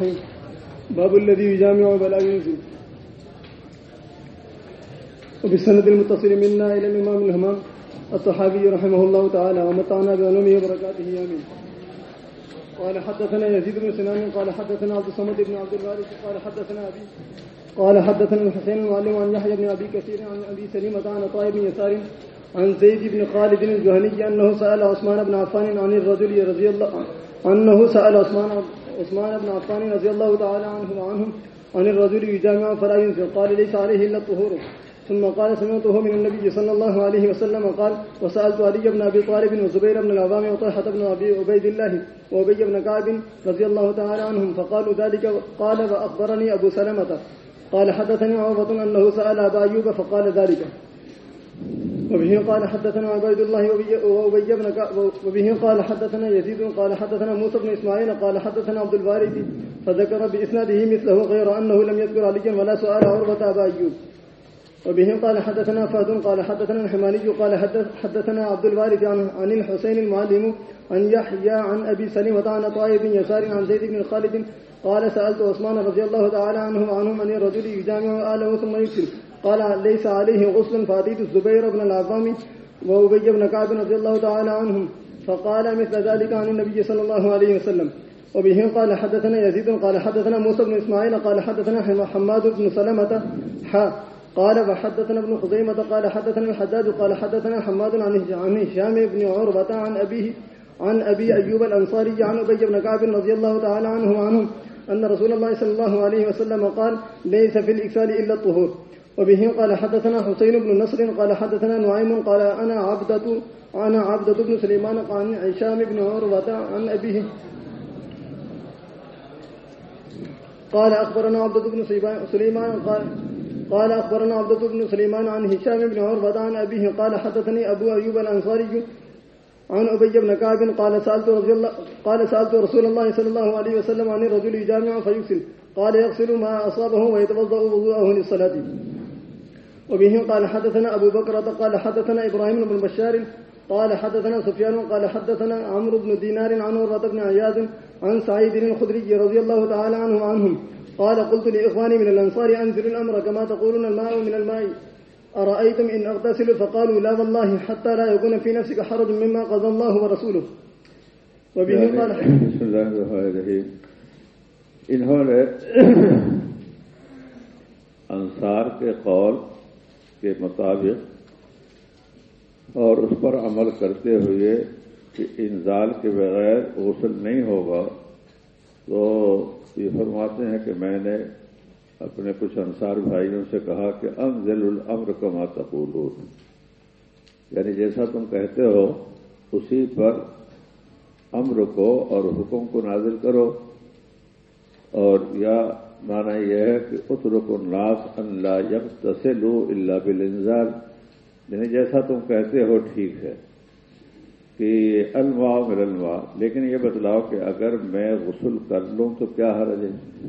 الرحيم باب الذي يجامع ولا ينزل وبالسند المتصل منا إلى الإمام الهمام الصحابي رحمه الله تعالى ومتعنا بعلومه وبركاته. آمين. قال حدثنا يزيد بن سنان، قال حدثنا عبد الصمد بن عبد الوارث، قال حدثنا أبي، قال حدثنا الحسين المعلم عن يحيى بن أبي كثير عن أبي سليمة عن طائب بن يسار عن زيد بن خالد الجهني أنه سأل عثمان بن عفان عن الرجل رضي الله عنه، أنه سأل عثمان عثمان بن عفان رضي الله تعالى عنه وعنهم عن الرجل يجامع فلا ينزل قال ليس عليه إلا الطهور. ثم قال سمعته من النبي صلى الله عليه وسلم قال وسألت علي بن أبي طالب وزبير بن العوام وطلحة بن أبي عبيد الله وأبي بن كعب رضي الله تعالى عنهم فقالوا ذلك قال وأخبرني أبو سلمة. قال حدثني عروة أنه سأل أبا أيوب فقال ذلك. وبه قال حدثنا عبيد الله وأبي بن وبه قال حدثنا يزيد قال حدثنا موسى بن إسماعيل قال حدثنا عبد الوارث فذكر بإسناده مثله غير أنه لم يذكر عليا ولا سؤال عروة أبا أيوب. وبه قال حدثنا فهد قال حدثنا الحماني قال حدث حدثنا عبد الوارث عن, عن الحسين المعلم عن يحيى عن أبي سلمة عن طائر بن يسار عن زيد بن خالد قال سألت عثمان رضي الله تعالى عنه وعنهم ان الرجل يجامع اهله ثم يكسل قال ليس عليه غسل فأتيت الزبير بن العظام وأبي بن كعب رضي الله تعالى عنهم فقال مثل ذلك عن النبي صلى الله عليه وسلم. وبه قال حدثنا يزيد قال حدثنا موسى بن إسماعيل قال حدثنا حماد بن سلمة حا قال وحدثنا ابن خزيمة قال حدثنا الحداد قال حدثنا حماد عن هشام بن عروة عن أبيه عن أبي أيوب الأنصاري عن أبي بن كعب رضي الله تعالى عنه وعنهم أن رسول الله صلى الله عليه وسلم قال ليس في الإكسال إلا الطهور. وبه قال حدثنا حسين بن نصر قال حدثنا نعيم قال أنا عبدة أنا عبدة بن سليمان عن هشام بن عروة عن أبيه. قال أخبرنا عبدة بن سليمان قال قال أخبرنا عبدة بن سليمان عن هشام بن عروة عن أبيه. قال حدثني أبو أيوب الأنصاري عن أبي بن كعب قال سألت رضي الله قال سألت رسول الله صلى الله عليه وسلم عن الرجل يجامع فيغسل. قال يغسل ما أصابه ويتوضأ وضوءه للصلاة. وبه قال حدثنا أبو بكرة قال حدثنا إبراهيم بن بشار قال حدثنا سفيان قال حدثنا عمرو بن دينار عن عروة بن عياض عن سعيد الخدري رضي الله تعالى عنه وعنهم. قال قلت لإخواني من الأنصار أنزلوا الأمر كما تقولون الماء من الماء. أرأيتم إن أغتسل؟ فقالوا لا والله حتى لا يكون في نفسك حرج مما قضى الله ورسوله. وبه قال بسم الله الرحمن الرحیم انہوں نے انصار کے قول کے مطابق اور اس پر عمل کرتے ہوئے کہ انزال کے بغیر غسل نہیں ہوگا، تو یہ فرماتے ہیں کہ میں نے اپنے کچھ انصار بھائیوں سے کہا کہ ام انزل الامر کما تقولون۔ یعنی جیسا تم کہتے ہو، اسی پر امر کو اور حکم کو نازل کرو اور یا مانا یہ ہے کہ اترک الناس اللہ جب تسلو اللہ بلنزال یعنی جیسا تم کہتے ہو ٹھیک ہے کہ الوا مل الوا لیکن یہ بتلاؤ کہ اگر میں غسل کر لوں تو کیا حرج ہے؟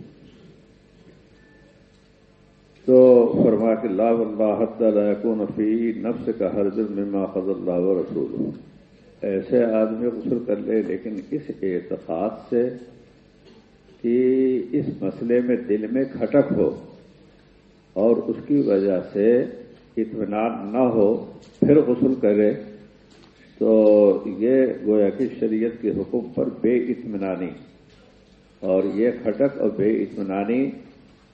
تو فرما کہ لا اللہ تعالیٰ فی نفس کا حرج مما خز اللہ و رسول ایسے آدمی غسل کر لے، لیکن اس اعتقاد سے کہ اس مسئلے میں دل میں کھٹک ہو اور اس کی وجہ سے اطمینان نہ ہو، پھر غسل کرے، تو یہ گویا کہ شریعت کے حکم پر بے اطمینانی اور یہ کھٹک اور بے اطمینانی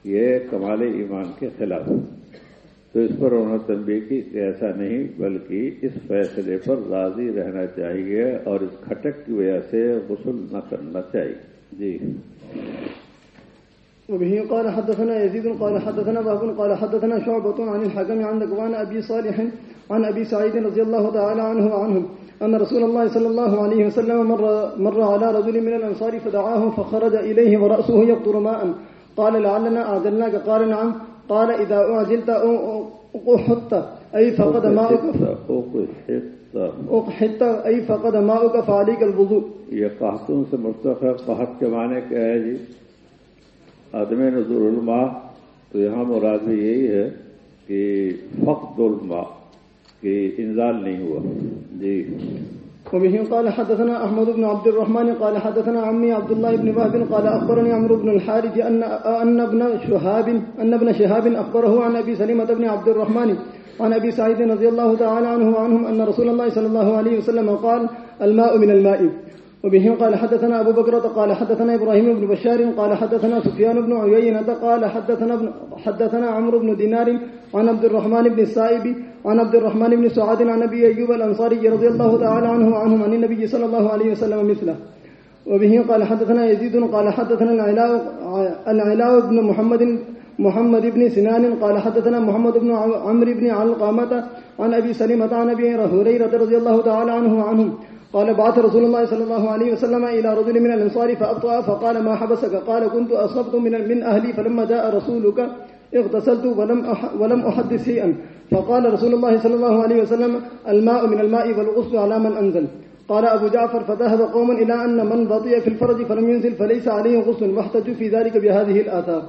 یہ کمال ایمان کے خلاف تو اس پر انہوں نے تنبیہ کی کہ ایسا نہیں، بلکہ اس فیصلے پر راضی رہنا چاہیے اور اس کھٹک کی وجہ سے غسل نہ کرنا چاہیے۔ جی۔ وبه قال حدثنا يزيد قال حدثنا باب قال حدثنا شعبة عن الحكم عن ذكوان أبي صالح عن أبي سعيد رضي الله تعالى عنه وعنهم أن رسول الله صلى الله عليه وسلم مر, مر على رجل من الأنصار فدعاه فخرج إليه ورأسه يقطر ماء. قال لعلنا أعجلناك؟ قال نعم. قال إذا أعجلت أقحت أي فقد ماءك أقحت أي فقد ماءك فعليك الوضوء. یہ قحطوں سے مستقر قحط کے معنی کیا ہے جی؟ عدم نظر الماء تو یہاں مراد بھی یہی ہے کہ فقد الماء کہ انزال نہیں ہوا۔ جی۔ وبه قال حدثنا أحمد بن عبد الرحمن قال حدثنا عمي عبد الله بن وهب قال أخبرني عمرو بن الحارث ان أن ابن شهاب أن ابن شهاب أخبره عن أبي سلمة بن عبد الرحمن عن أبي سعيد رضي الله تعالى عنه وعنهم أن رسول الله صلى الله عليه وسلم قال الماء من الماء. وبه قال حدثنا أبو بكر قال حدثنا إبراهيم بن بشار قال حدثنا سفيان بن عيينة قال حدثنا حدثنا عمرو بن دينار عن عبد الرحمن بن السائب عن عبد الرحمن بن سعاد عن أبي أيوب الأنصاري رضي الله تعالى عنه وعنهم عن النبي صلى الله عليه وسلم مثله. وبه قال حدثنا يزيد قال حدثنا العلاء العلاء بن محمد محمد بن سنان قال حدثنا محمد بن عمرو بن علقامة عن أبي سلمة عن أبي هريرة رضي الله تعالى عنه وعنهم قال بعث رسول الله صلى الله عليه وسلم إلى رجل من الأنصار فأبطأ فقال ما حبسك؟ قال كنت أصبت من من أهلي فلما جاء رسولك اغتسلت ولم ولم أحدث شيئا. فقال رسول الله صلى الله عليه وسلم الماء من الماء والغسل على من أنزل. قال أبو جعفر فذهب قوما إلى أن من بطئ في الفرج فلم ينزل فليس عليه غسل. واحتجوا في ذلك بهذه الآثار.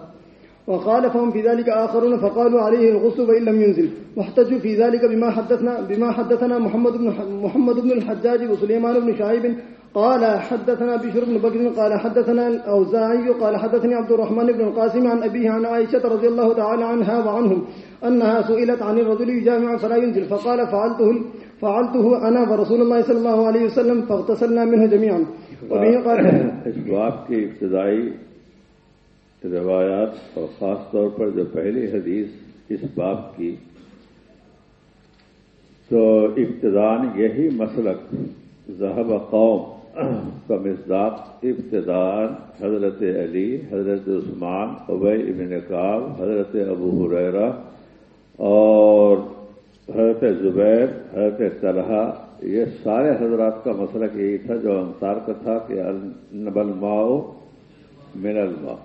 وخالفهم في ذلك آخرون فقالوا عليه الغسل وإن لم ينزل. واحتجوا في ذلك بما حدثنا بما حدثنا محمد بن محمد بن الحجاج وسليمان بن شعيب قال حدثنا بشر بن بكر قال حدثنا الأوزاعي قال حدثني عبد الرحمن بن القاسم عن أبيه عن عائشة رضي الله تعالى عنها وعنهم أنها سئلت عن الرجل يجامع فلا ينزل، فقال فعلته فعلته أنا ورسول الله صلى الله عليه وسلم، فاغتسلنا منه جميعا. وبه قال اس باب کی ابتدائی روایات اور خاص طور پر جو پہلی حدیث اس باب کی، تو ابتدان یہی مسلک ذہب قوم کا مزداق ابتدان حضرت علی، حضرت عثمان ابئی ابن نقاب حضرت ابو حریرہ اور حضرت زبیر، حضرت طلحہ، یہ سارے حضرات کا مسلک یہی تھا جو انصار کا تھا کہ نبل ماؤ من الماء۔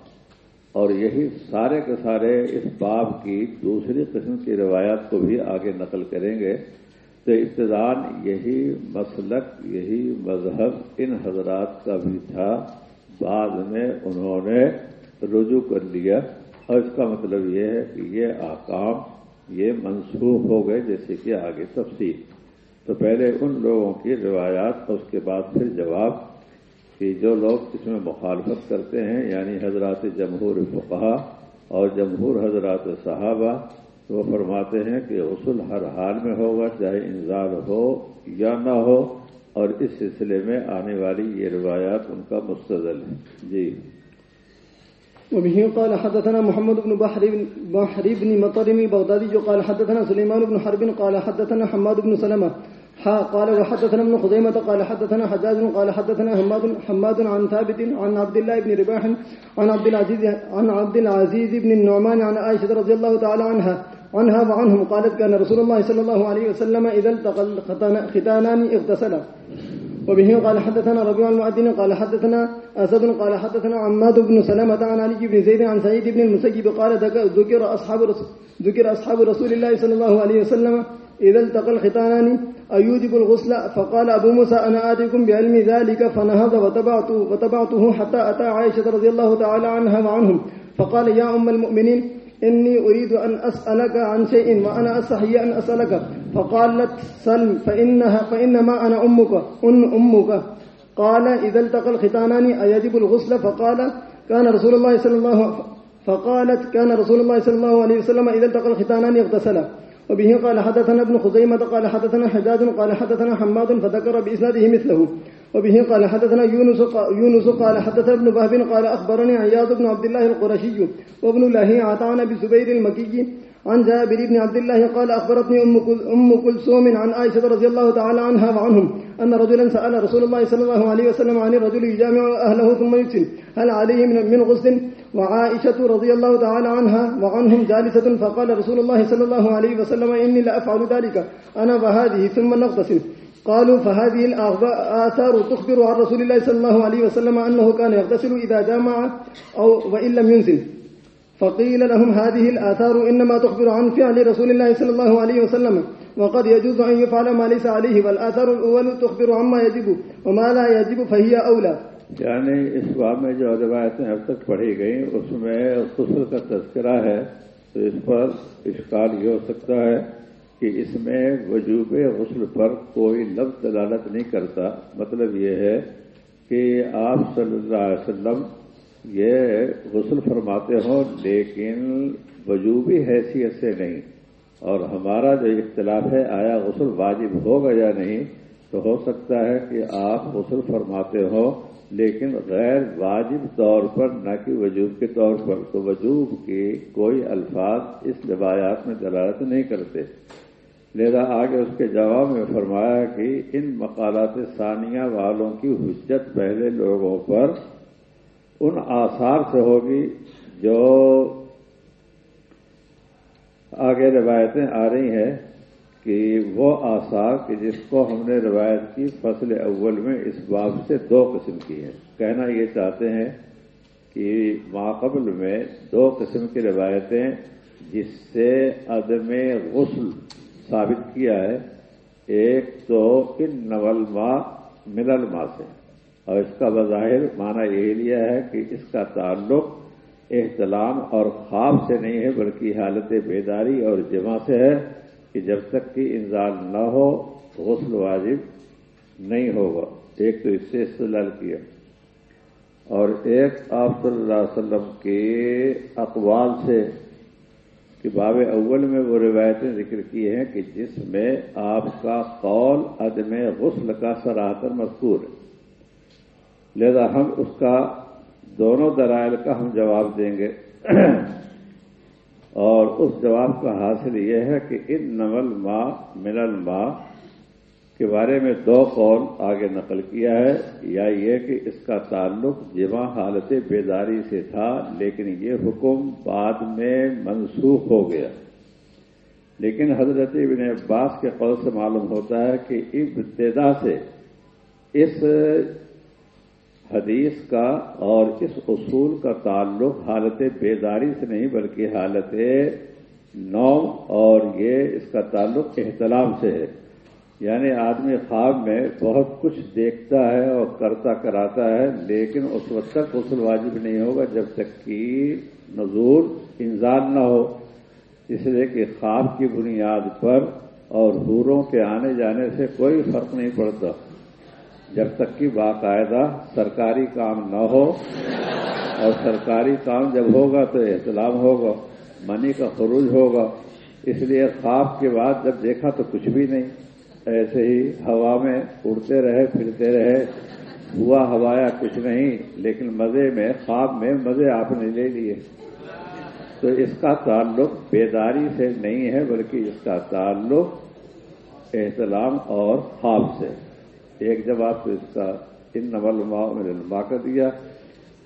اور یہی سارے کے سارے اس باب کی دوسری قسم کی روایات کو بھی آگے نقل کریں گے۔ تو ابتدان یہی مسلک، یہی مذہب ان حضرات کا بھی تھا۔ بعد میں انہوں نے رجوع کر لیا۔ اور اس کا مطلب یہ ہے کہ یہ آکام یہ منسوخ ہو گئے جیسے کہ آگے تفصیل۔ تو پہلے ان لوگوں کی روایات اور اس کے بعد پھر جواب کہ جو لوگ اس میں مخالفت کرتے ہیں یعنی حضرات جمہور فقہ اور جمہور حضرات صحابہ تو وہ فرماتے ہیں کہ غسل ہر حال میں ہوگا، چاہے انزال ہو یا نہ ہو، اور اس سلسلے میں آنے والی یہ روایات ان کا مستدل ہے جی۔ وبه قال حدثنا محمد بن بحر بن بحر بن مطر بغدادي قال حدثنا سليمان بن حرب، قال حدثنا حماد بن سلمة ها قال وحدثنا ابن خزيمة، قال حدثنا حجاج، قال حدثنا حماد حماد عن ثابت عن عبد الله بن رباح، عن عبد العزيز عن عبد العزيز بن النعمان، عن عائشة رضي الله تعالى عنها عنها وعنهم قالت كان رسول الله صلى الله عليه وسلم إذا التقى الختانان اغتسلا. وبه قال حدثنا ربيع المعدن قال حدثنا أسد قال حدثنا عماد بن سلمة عن علي بن زيد عن سعيد بن المسيب قال ذكر أصحاب ذكر أصحاب رسول الله صلى الله عليه وسلم إذا التقى الختانان أيوجب الغسل فقال أبو موسى أنا آتيكم بعلم ذلك فنهض وتبعته, وتبعته حتى أتى عائشة رضي الله تعالى عنها وعنهم. فقال يا أم المؤمنين إني أريد أن أسألك عن شيء وأنا أستحي أن أسألك. فقالت سلم فإنها فإنما أنا أمك أن أمك. قال إذا التقى الختانان أيجب الغسل؟ فقال كان رسول الله صلى الله فقالت كان رسول الله صلى الله عليه وسلم إذا التقى الختانان اغتسلا وبه قال حدثنا ابن خزيمة قال حدثنا حجاج قال حدثنا حماد فذكر بإسناده مثله. وبه قال حدثنا يونس يونس قال حدثنا ابن بهب قال أخبرني عياض بن عبد الله القرشي وابن لهيعة عن بزبير المكي عن جابر بن عبد الله قال أخبرتني أم كلثوم عن عائشة رضي الله تعالى عنها وعنهم أن رجلا سأل رسول الله صلى الله عليه وسلم عن الرجل يجامع أهله ثم يكسن هل عليه من غسل؟ وعائشة رضي الله تعالى عنها وعنهم جالسة. فقال رسول الله صلى الله عليه وسلم إني لأفعل ذلك. أنا وهذه ثم نغتسل. قالوا فهذه الآثار تخبر عن رسول الله صلى الله عليه وسلم أنه كان يغتسل إذا جامع أو وإن لم ينزل. فقيل لهم هذه الآثار إنما تخبر عن فعل رسول الله صلى الله عليه وسلم، وقد يجوز أن يفعل ما ليس عليه، والآثار الأول تخبر عما يجب وما لا يجب، فهي أولى. یعنی اس باب میں جو روایتیں اب تک پڑھی گئیں، اس میں غسل کا تذکرہ ہے، تو اس پر اشکال یہ ہو سکتا ہے کہ اس میں وجوب غسل پر کوئی لفظ دلالت نہیں کرتا۔ مطلب یہ ہے کہ آپ صلی اللہ علیہ وسلم یہ غسل فرماتے ہوں، لیکن وجوبی حیثیت سے نہیں۔ اور ہمارا جو اختلاف ہے، آیا غسل واجب ہوگا یا نہیں، تو ہو سکتا ہے کہ آپ غسل فرماتے ہوں، لیکن غیر واجب طور پر، نہ کہ وجوب کے طور پر۔ تو وجوب کے کوئی الفاظ اس روایات میں دلالت نہیں کرتے۔ لہذا آگے اس کے جواب میں فرمایا کہ ان مقالات ثانیہ والوں کی حجت پہلے لوگوں پر ان آثار سے ہوگی جو آگے روایتیں آ رہی ہیں کہ وہ آثار کہ جس کو ہم نے روایت کی فصل اول میں اس باب سے دو قسم کی ہیں۔ کہنا یہ چاہتے ہیں کہ ماقبل میں دو قسم کی روایتیں جس سے عدم غسل ثابت کیا ہے، ایک تو ان نول ماں ملل ماں سے۔ اور اس کا بظاہر معنی یہی لیا ہے کہ اس کا تعلق احتلام اور خواب سے نہیں ہے، بلکہ حالت بیداری اور جمع سے ہے کہ جب تک کہ انزال نہ ہو، غسل واجب نہیں ہوگا۔ ایک تو اس سے استعلال کیا۔ اور ایک آپ صلی اللہ علیہ وسلم کے اقوال سے کہ باب اول میں وہ روایتیں ذکر کی ہیں کہ جس میں آپ کا قول عدم غسل کا سراہتر مذکور ہے۔ لہذا ہم اس کا دونوں درائل کا ہم جواب دیں گے۔ اور اس جواب کا حاصل یہ ہے کہ ان نول ماں ملل ماں کے بارے میں دو قول آگے نقل کیا ہے، یا یہ کہ اس کا تعلق جمع حالت بیداری سے تھا، لیکن یہ حکم بعد میں منسوخ ہو گیا۔ لیکن حضرت ابن عباس کے قول سے معلوم ہوتا ہے کہ ابتدا سے اس حدیث کا اور اس اصول کا تعلق حالت بیداری سے نہیں، بلکہ حالت نو اور یہ اس کا تعلق احتلام سے ہے۔ یعنی آدمی خواب میں بہت کچھ دیکھتا ہے اور کرتا کراتا ہے، لیکن اس وقت تک غسل واجب نہیں ہوگا جب تک کہ نزول انزال نہ ہو۔ اس لیے کہ خواب کی بنیاد پر اور حوروں کے آنے جانے سے کوئی فرق نہیں پڑتا۔ جب تک کہ باقاعدہ سرکاری کام نہ ہو، اور سرکاری کام جب ہوگا تو احتلام ہوگا، منی کا خروج ہوگا۔ اس لیے خواب کے بعد جب دیکھا تو کچھ بھی نہیں۔ ایسے ہی ہوا میں اڑتے رہے، پھرتے رہے۔ ہوا ہوایا کچھ نہیں، لیکن مزے میں، خواب میں مزے آپ نے لے لیے۔ تو اس کا تعلق بیداری سے نہیں ہے، بلکہ اس کا تعلق احتلام اور خواب سے۔ ایک جواب تو اس کا ان نول علما کا دیا،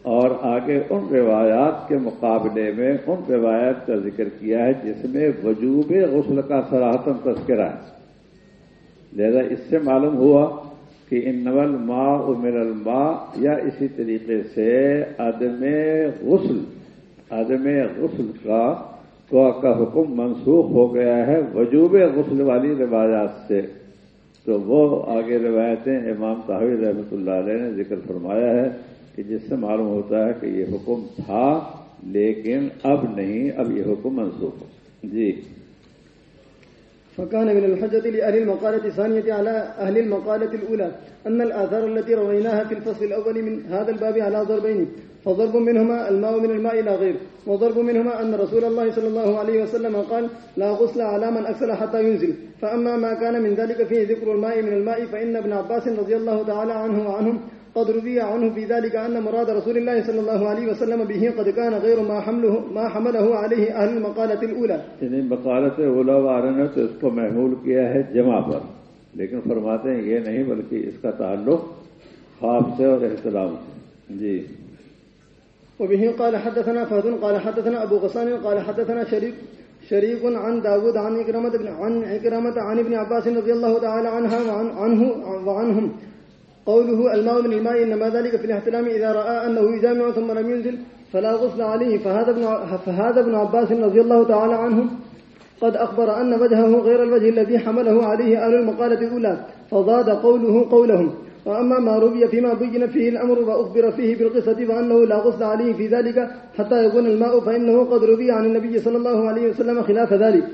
اور آگے ان روایات کے مقابلے میں ان روایات کا ذکر کیا ہے، جس میں وجوب غسل کا سراہتم تذکرہ ہے۔ لہذا اس سے معلوم ہوا کہ ان نول ماں امر الماء یا اسی طریقے سے عدم غسل عدم غسل کا کا حکم منسوخ ہو گیا ہے وجوب غسل والی روایات سے۔ تو وہ آگے روایتیں امام طاہر رحمۃ اللہ علیہ نے ذکر فرمایا ہے کہ جس سے معلوم ہوتا ہے کہ یہ حکم تھا لیکن اب نہیں، اب یہ حکم منسوخ ہو۔ جی۔ فكان من الحجة لأهل المقالة الثانية على أهل المقالة الأولى أن الآثار التي رويناها في الفصل الأول من هذا الباب على ضربين فضرب منهما الماء من الماء إلى غير وضرب منهما أن رسول الله صلى الله عليه وسلم قال لا غسل على من أكسل حتى ينزل فأما ما كان من ذلك فيه ذكر الماء من الماء فإن ابن عباس رضي الله تعالى عنه وعنهم قد روي عنه في ذلك أن مراد رسول الله صلى الله عليه وسلم به قد كان غير ما حمله ما حمله عليه أهل المقالة الأولى یعنی مقالت اولا وارن نے تو اس کو محمول کیا ہے جمع پر لیکن فرماتے ہیں یہ نہیں بلکہ اس کا تعلق خواب سے اور احتلام سے۔ جی۔ وبه قال حدثنا فهد قال حدثنا أبو غسان قال حدثنا شريك شريك عن داود عن إكرمة بن عن إكرمة عن ابن عباس رضي الله تعالى عنها وعن عنه وعنهم قوله الماء من الماء إنما ذلك في الاحتلام إذا رأى أنه يجامع ثم لم ينزل فلا غسل عليه. فهذا ابن, فهذا ابن عباس رضي الله تعالى عنه قد أخبر أن وجهه غير الوجه الذي حمله عليه أهل المقالة الأولى فضاد قوله قولهم. وأما ما روي فيما بين فيه الأمر وأخبر فيه بالقصة فأنه لا غسل عليه في ذلك حتى يكون الماء فإنه قد روي عن النبي صلى الله عليه وسلم خلاف ذلك.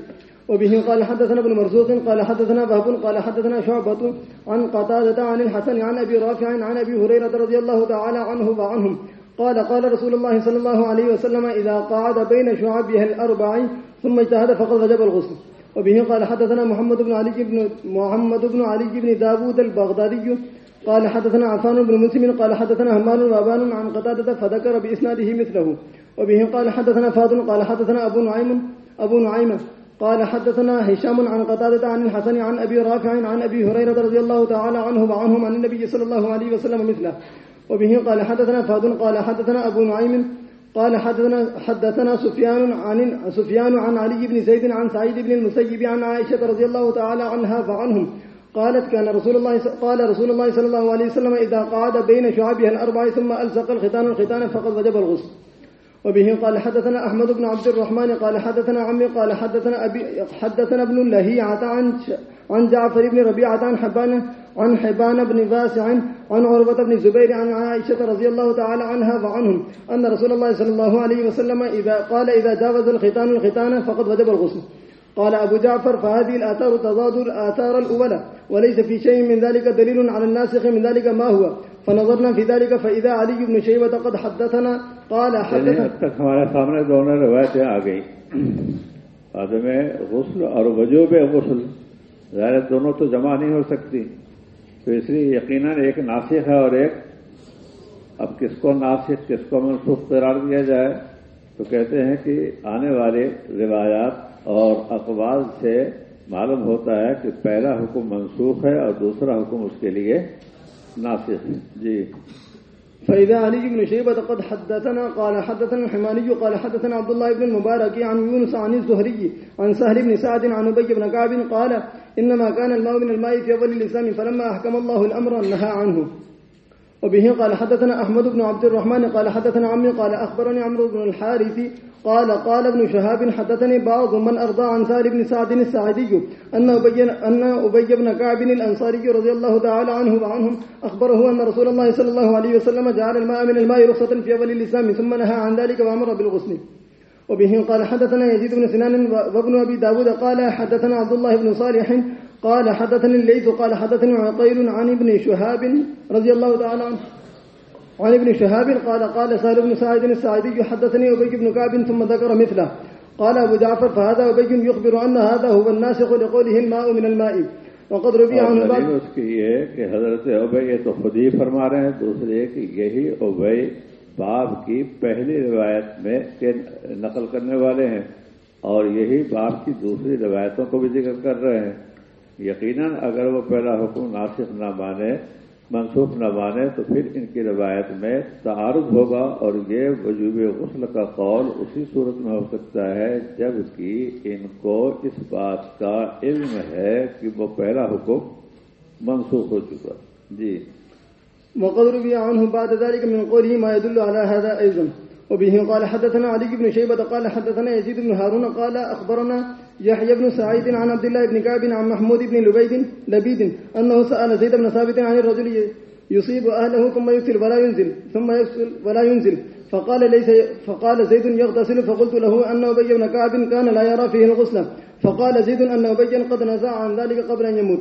وبه قال حدثنا ابن مرزوق قال حدثنا بهب قال حدثنا شعبة عن قتادة عن الحسن عن أبي رافع عن أبي هريرة رضي الله تعالى عنه وعنهم. قال قال رسول الله صلى الله عليه وسلم إذا قعد بين شعبها الأربع ثم اجتهد فقد وجب الغسل وبه قال حدثنا محمد بن علي بن محمد بن علي بن داود البغدادي. قال حدثنا عفان بن مسلم قال حدثنا همام وابان عن قتادة فذكر بإسناده مثله. وبه قال حدثنا فاضل قال حدثنا أبو نعيم أبو نعيم قال حدثنا هشام عن قتادة عن الحسن عن أبي رافع عن أبي هريرة رضي الله تعالى عنه وعنهم عن النبي صلى الله عليه وسلم مثله. وبه قال حدثنا فاضل قال حدثنا أبو نعيم قال حدثنا حدثنا سفيان عن سفيان عن علي بن زيد عن سعيد بن المسيب عن عائشة رضي الله تعالى عنها فعنهم قالت كان رسول الله قال رسول الله صلى الله عليه وسلم إذا قعد بين شعابها الأربع ثم ألصق الختان الختان فقد وجب الغسل. وبه قال حدثنا أحمد بن عبد الرحمن قال حدثنا عمي قال حدثنا أبي حدثنا ابن لهيعة عن عن جعفر بن ربيعة عن حبان عن حبان بن واسع عن عروة بن الزبير عن عائشة رضي الله تعالى عنها وعنهم أن رسول الله صلى الله عليه وسلم إذا قال إذا جاوز الختان الختان فقد وجب الغسل. قال أبو جعفر فهذه الآثار تضاد الآثار الأولى. وليس في شيء من ذلك دليل على الناسخ من ذلك ما هو. فنظرنا في ذلك فإذا علي بن شيبة قد حدثنا قال یعنی حدثنا. اب تک ہمارے سامنے دونوں روایتیں آ گئی عدم غسل اور وجوب غسل۔ ظاہر دونوں تو جمع نہیں ہو سکتی۔ تو اس لیے یقیناً ایک ناسخ ہے اور ایک اب کس کو ناسخ کس کو منسوخ قرار دیا جائے۔ تو کہتے ہیں کہ آنے والے روایات اور اقوال سے معلوم ہوتا ہے کہ پہلا حکم منسوخ ہے اور دوسرا حکم اس کے لیے ناسخ ہے۔ جی۔ فإذا علي بن شيبة قد حدثنا، قال حدثنا الحماني، قال حدثنا عبد الله بن المبارك عن يونس، عن الزهري، عن سهل بن سعد، عن أبي بن كعب قال إنما كان الماء من الماء في أول الإسلام فلما أحكم الله الأمر نهى عنه. وبه قال حدثنا أحمد بن عبد الرحمن، قال حدثنا عمي قال أخبرني عمرو بن الحارث قال قال ابن شهاب حدثني بعض من أرضى عن سهل بن سعد الساعدي أن أبي, أن أبي بن كعب الأنصاري رضي الله تعالى عنه وعنهم أخبره أن رسول الله صلى الله عليه وسلم جعل الماء من الماء رخصة في أول الإسلام ثم نهى عن ذلك وأمر بالغسل. وبه قال حدثنا يزيد بن سنان وابن أبي داود قال حدثنا عبد الله بن صالح قال حدثني الليث قال حدثني عقيل عن ابن شهاب رضي الله تعالى عنه. عن ابن شهاب قال قال سهل بن سعيد السعيدي حدثني أبي بن كعب ثم ذكر مثله. قال أبو جعفر فهذا أبي يخبر أن هذا هو الناسخ لقوله الماء من الماء. وقد اور عنه بعض اس کی یہ کہ حضرت ابے یہ تو خود ہی فرما رہے ہیں دوسرے کہ یہی ابے باب کی پہلی روایت میں کے نقل کرنے والے ہیں اور یہی باب کی دوسری روایتوں کو بھی ذکر کر رہے ہیں۔ یقیناً اگر وہ پہلا حکم ناسخ نہ مانے منسوخ نہ مانے تو پھر ان کی روایت میں تعارف ہوگا اور یہ وجوب غسل کا قول اسی صورت میں ہو سکتا ہے جبکہ ان کو اس بات کا علم ہے کہ وہ پہلا حکم منسوخ ہو چکا جی۔ وقد روي عنه بعد ذلك من قوله ما يدل على هذا أيضا، وبه قال حدثنا علي بن شيبة قال حدثنا يزيد بن هارون قال أخبرنا يحيى بن سعيد عن عبد الله بن كعب عن محمود بن لبيد لبيد أنه سأل زيد بن ثابت عن الرجل يصيب أهله ثم يغسل ولا ينزل ثم يغسل ولا ينزل. فقال ليس فقال زيد يغتسل فقلت له أن أبي بن كعب كان لا يرى فيه الغسل. فقال زيد أن أبي قد نزع عن ذلك قبل أن يموت.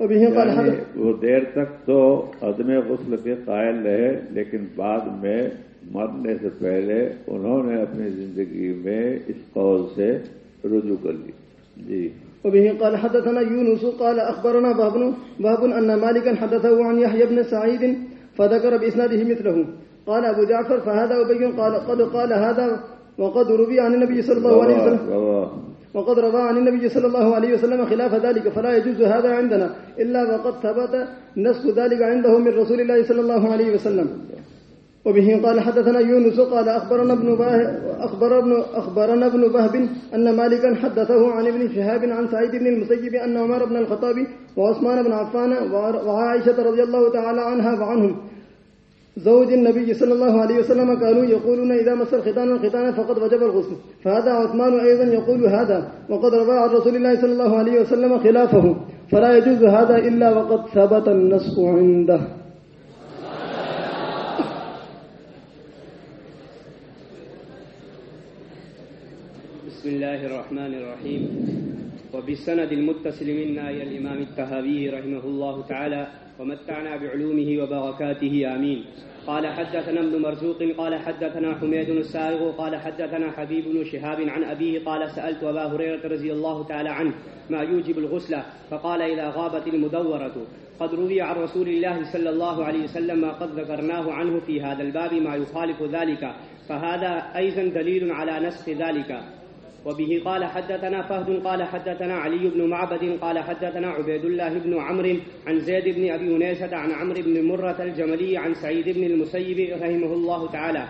وبه قال وہ دیر تک تو عدم غسل کے قائل رہے لیکن بعد میں مرنے سے پہلے انہوں نے اپنی زندگی میں اس قول سے رجوع کر لی جی۔ وبه قال حدثنا يونس قال أخبرنا باب باب أن مالكا حدثه عن يحيى بن سعيد فذكر بإسناده مثله. قال أبو جعفر فهذا أبي قال قد قال هذا وقد روي عن النبي صلى الله عليه وسلم. وقد روى عن النبي صلى الله عليه وسلم خلاف ذلك فلا يجوز هذا عندنا إلا وقد ثبت نسخ ذلك عنده من رسول الله صلى الله عليه وسلم. وبه قال حدثنا يونس قال أخبرنا ابن أخبر ابن أخبرنا ابن بهب أن مالكا حدثه عن ابن شهاب عن سعيد بن المسيب أن عمر بن الخطاب وعثمان بن عفان وعائشة رضي الله تعالى عنها وعنهم. زوج النبي صلى الله عليه وسلم كانوا يقولون إذا مس الختان الختان فقد وجب الغسل. فهذا عثمان أيضا يقول هذا وقد روى عن رسول الله صلى الله عليه وسلم خلافه. فلا يجوز هذا إلا وقد ثبت النسخ عنده. بسم الله الرحمن الرحيم وبالسند المتصل منا إلى الإمام التهابي رحمه الله تعالى ومتعنا بعلومه وبركاته آمين قال حدثنا ابن مرزوق قال حدثنا حميد السائغ قال حدثنا حبيب بن شهاب عن أبيه قال سألت أبا هريرة رضي الله تعالى عنه ما يوجب الغسل فقال إذا غابت المدورة قد روي عن رسول الله صلى الله عليه وسلم ما قد ذكرناه عنه في هذا الباب ما يخالف ذلك فهذا أيضا دليل على نسخ ذلك وبه قال حدثنا فهد قال حدثنا علي بن معبد قال حدثنا عبيد الله بن عمرو عن زيد بن أبي انيسه عن عمرو بن مرة الجملي عن سعيد بن المسيب رحمه الله تعالى.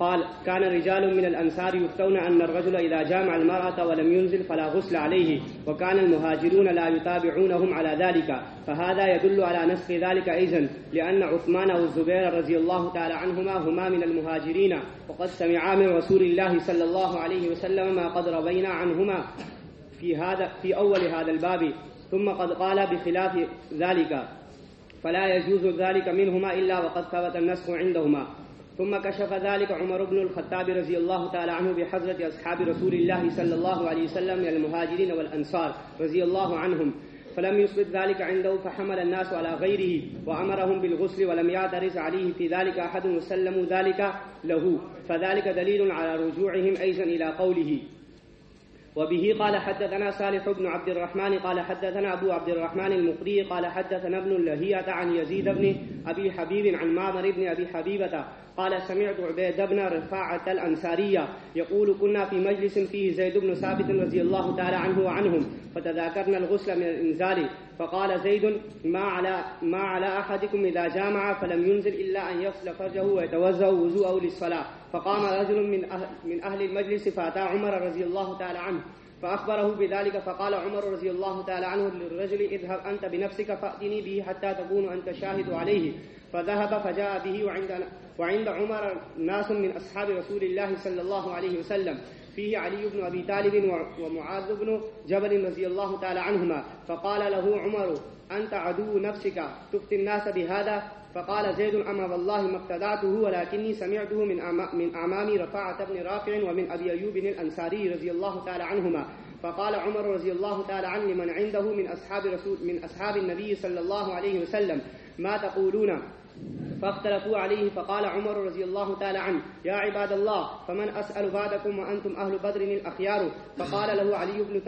قال كان رجال من الأنصار يفتون أن الرجل إذا جامع المرأة ولم ينزل فلا غسل عليه وكان المهاجرون لا يتابعونهم على ذلك فهذا يدل على نسخ ذلك أيضا لأن عثمان والزبير رضي الله تعالى عنهما هما من المهاجرين وقد سمعا من رسول الله صلى الله عليه وسلم ما قد روينا عنهما في هذا في أول هذا الباب ثم قد قال بخلاف ذلك فلا يجوز ذلك منهما إلا وقد ثبت النسخ عندهما. ثم كشف ذلك عمر بن الخطاب رضي الله تعالى عنه بحضرة أصحاب رسول الله صلى الله عليه وسلم من المهاجرين والأنصار رضي الله عنهم. فلم يثبت ذلك عنده فحمل الناس على غيره وأمرهم بالغسل ولم يعترض عليه في ذلك أحد وسلموا ذلك له. فذلك دليل على رجوعهم أيضا إلى قوله. وبه قال حدثنا صالح بن عبد الرحمن قال حدثنا أبو عبد الرحمن المقري قال حدثنا ابن اللهية عن يزيد بن أبي حبيب عن معمر بن أبي حبيبة قال سمعت عبيد بن رفاعة الأنصارية يقول كنا في مجلس فيه زيد بن ثابت رضي الله تعالى عنه وعنهم فتذاكرنا الغسل من الإنزال فقال زيد ما على ما على أحدكم إذا جامع فلم ينزل إلا أن يغسل فرجه ويتوزأ وضوءه للصلاة. فقام رجل من أهل, من أهل المجلس فأتى عمر رضي الله تعالى عنه فأخبره بذلك فقال عمر رضي الله تعالى عنه للرجل اذهب أنت بنفسك فأتني به حتى تكون أنت شاهد عليه. فذهب فجاء به وعند وعند عمر ناس من أصحاب رسول الله صلى الله عليه وسلم. فيه علي بن أبي طالب ومعاذ بن جبل رضي الله تعالى عنهما. فقال له عمر أنت عدو نفسك تفتي الناس بهذا؟ فقال زيد أما والله ما ابتدعته ولكني سمعته من من أعمامي رفاعة بن رافع ومن أبي أيوب الأنصاري رضي الله تعالى عنهما. فقال عمر رضي الله تعالى عنه لمن عنده من أصحاب رسول من أصحاب النبي صلى الله عليه وسلم ما تقولون؟ فاختلفوا عليه فقال عمر رضي الله تعالى عنه يا عباد الله فمن أسأل بعدكم وأنتم أهل بدر الأخيار؟ فقال له علي بن,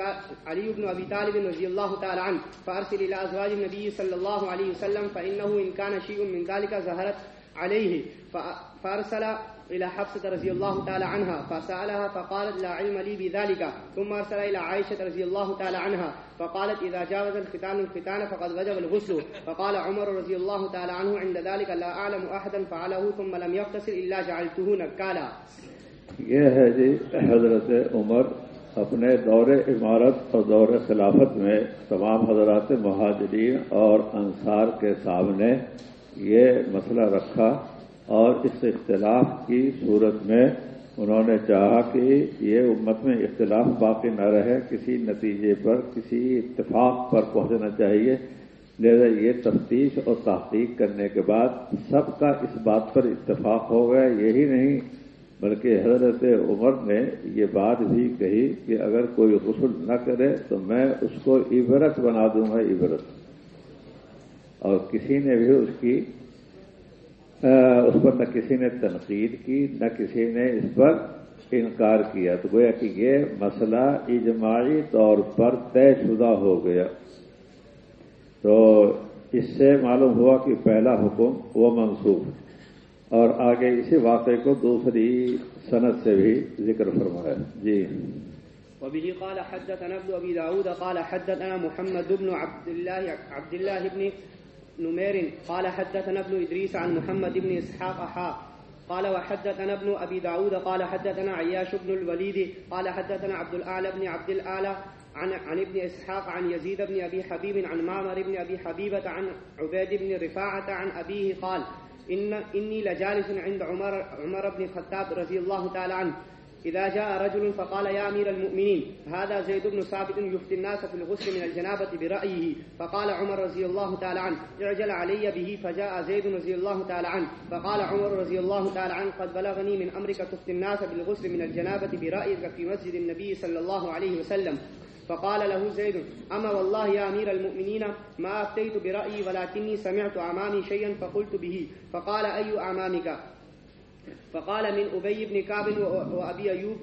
علي بن أبي طالب رضي الله تعالى عنه فأرسل إلى أزواج النبي صلى الله عليه وسلم فإنه إن كان شيء من ذلك ظهرت عليه. فأرسل إلى حفصة رضي الله تعالى عنها، فسألها فقالت لا علم لي بذلك، ثم أرسل إلى عائشة رضي الله تعالى عنها، فقالت إذا جاوز الختان الختان فقد وجب الغسل، فقال عمر رضي الله تعالى عنه عند ذلك لا أعلم أحدا فعله ثم لم يغتسل إلا جعلته نكالا. یہ ہے جی حضرت عمر اپنے دور عمارت اور دور خلافت میں تمام حضرات مہاجرین اور انصار کے سامنے یہ مسئلہ رکھا اور اس اختلاف کی صورت میں انہوں نے چاہا کہ یہ امت میں اختلاف باقی نہ رہے، کسی نتیجے پر، کسی اتفاق پر پہنچنا چاہیے۔ لہذا یہ تفتیش اور تحقیق کرنے کے بعد سب کا اس بات پر اتفاق ہو گیا۔ یہی نہیں، بلکہ حضرت عمر نے یہ بات بھی کہی کہ اگر کوئی غسل نہ کرے تو میں اس کو عبرت بنا دوں گا، عبرت۔ اور کسی نے بھی اس کی اس پر نہ کسی نے تنقید کی، نہ کسی نے اس پر انکار کیا۔ تو گویا کہ یہ مسئلہ اجماعی طور پر طے شدہ ہو گیا۔ تو اس سے معلوم ہوا کہ پہلا حکم وہ منسوخ اور آگے اسی واقعے کو دوسری صنعت سے بھی ذکر فرمایا۔ جی۔ وبه قال حدثنا ابن ابي داود قال حدثنا محمد بن عبد الله عبد الله بن نمير. قال حدثنا ابن إدريس عن محمد بن إسحاق. حا قال وحدثنا ابن أبي داود. قال حدثنا عياش بن الوليد. قال حدثنا عبد الأعلى بن عبد الأعلى عن, عن ابن إسحاق عن يزيد بن أبي حبيب عن معمر بن أبي حبيبة عن عبيد بن رفاعة عن أبيه. قال إن إني لجالس عند عمر عمر بن الخطاب رضي الله تعالى عنه إذا جاء رجل فقال يا أمير المؤمنين هذا زيد بن ثابت يفتي الناس في الغسل من الجنابة برأيه. فقال عمر رضي الله تعالى عنه اعجل علي به فجاء زيد رضي الله تعالى عنه. فقال عمر رضي الله تعالى عنه قد بلغني من أمرك تفتي الناس بالغسل من الجنابة برأيك في مسجد النبي صلى الله عليه وسلم. فقال له زيد أما والله يا أمير المؤمنين ما أفتيت برأيي ولكني سمعت أمامي شيئا فقلت به. فقال أي أمامك؟ فقال من أبي بن كعب وأبي أيوب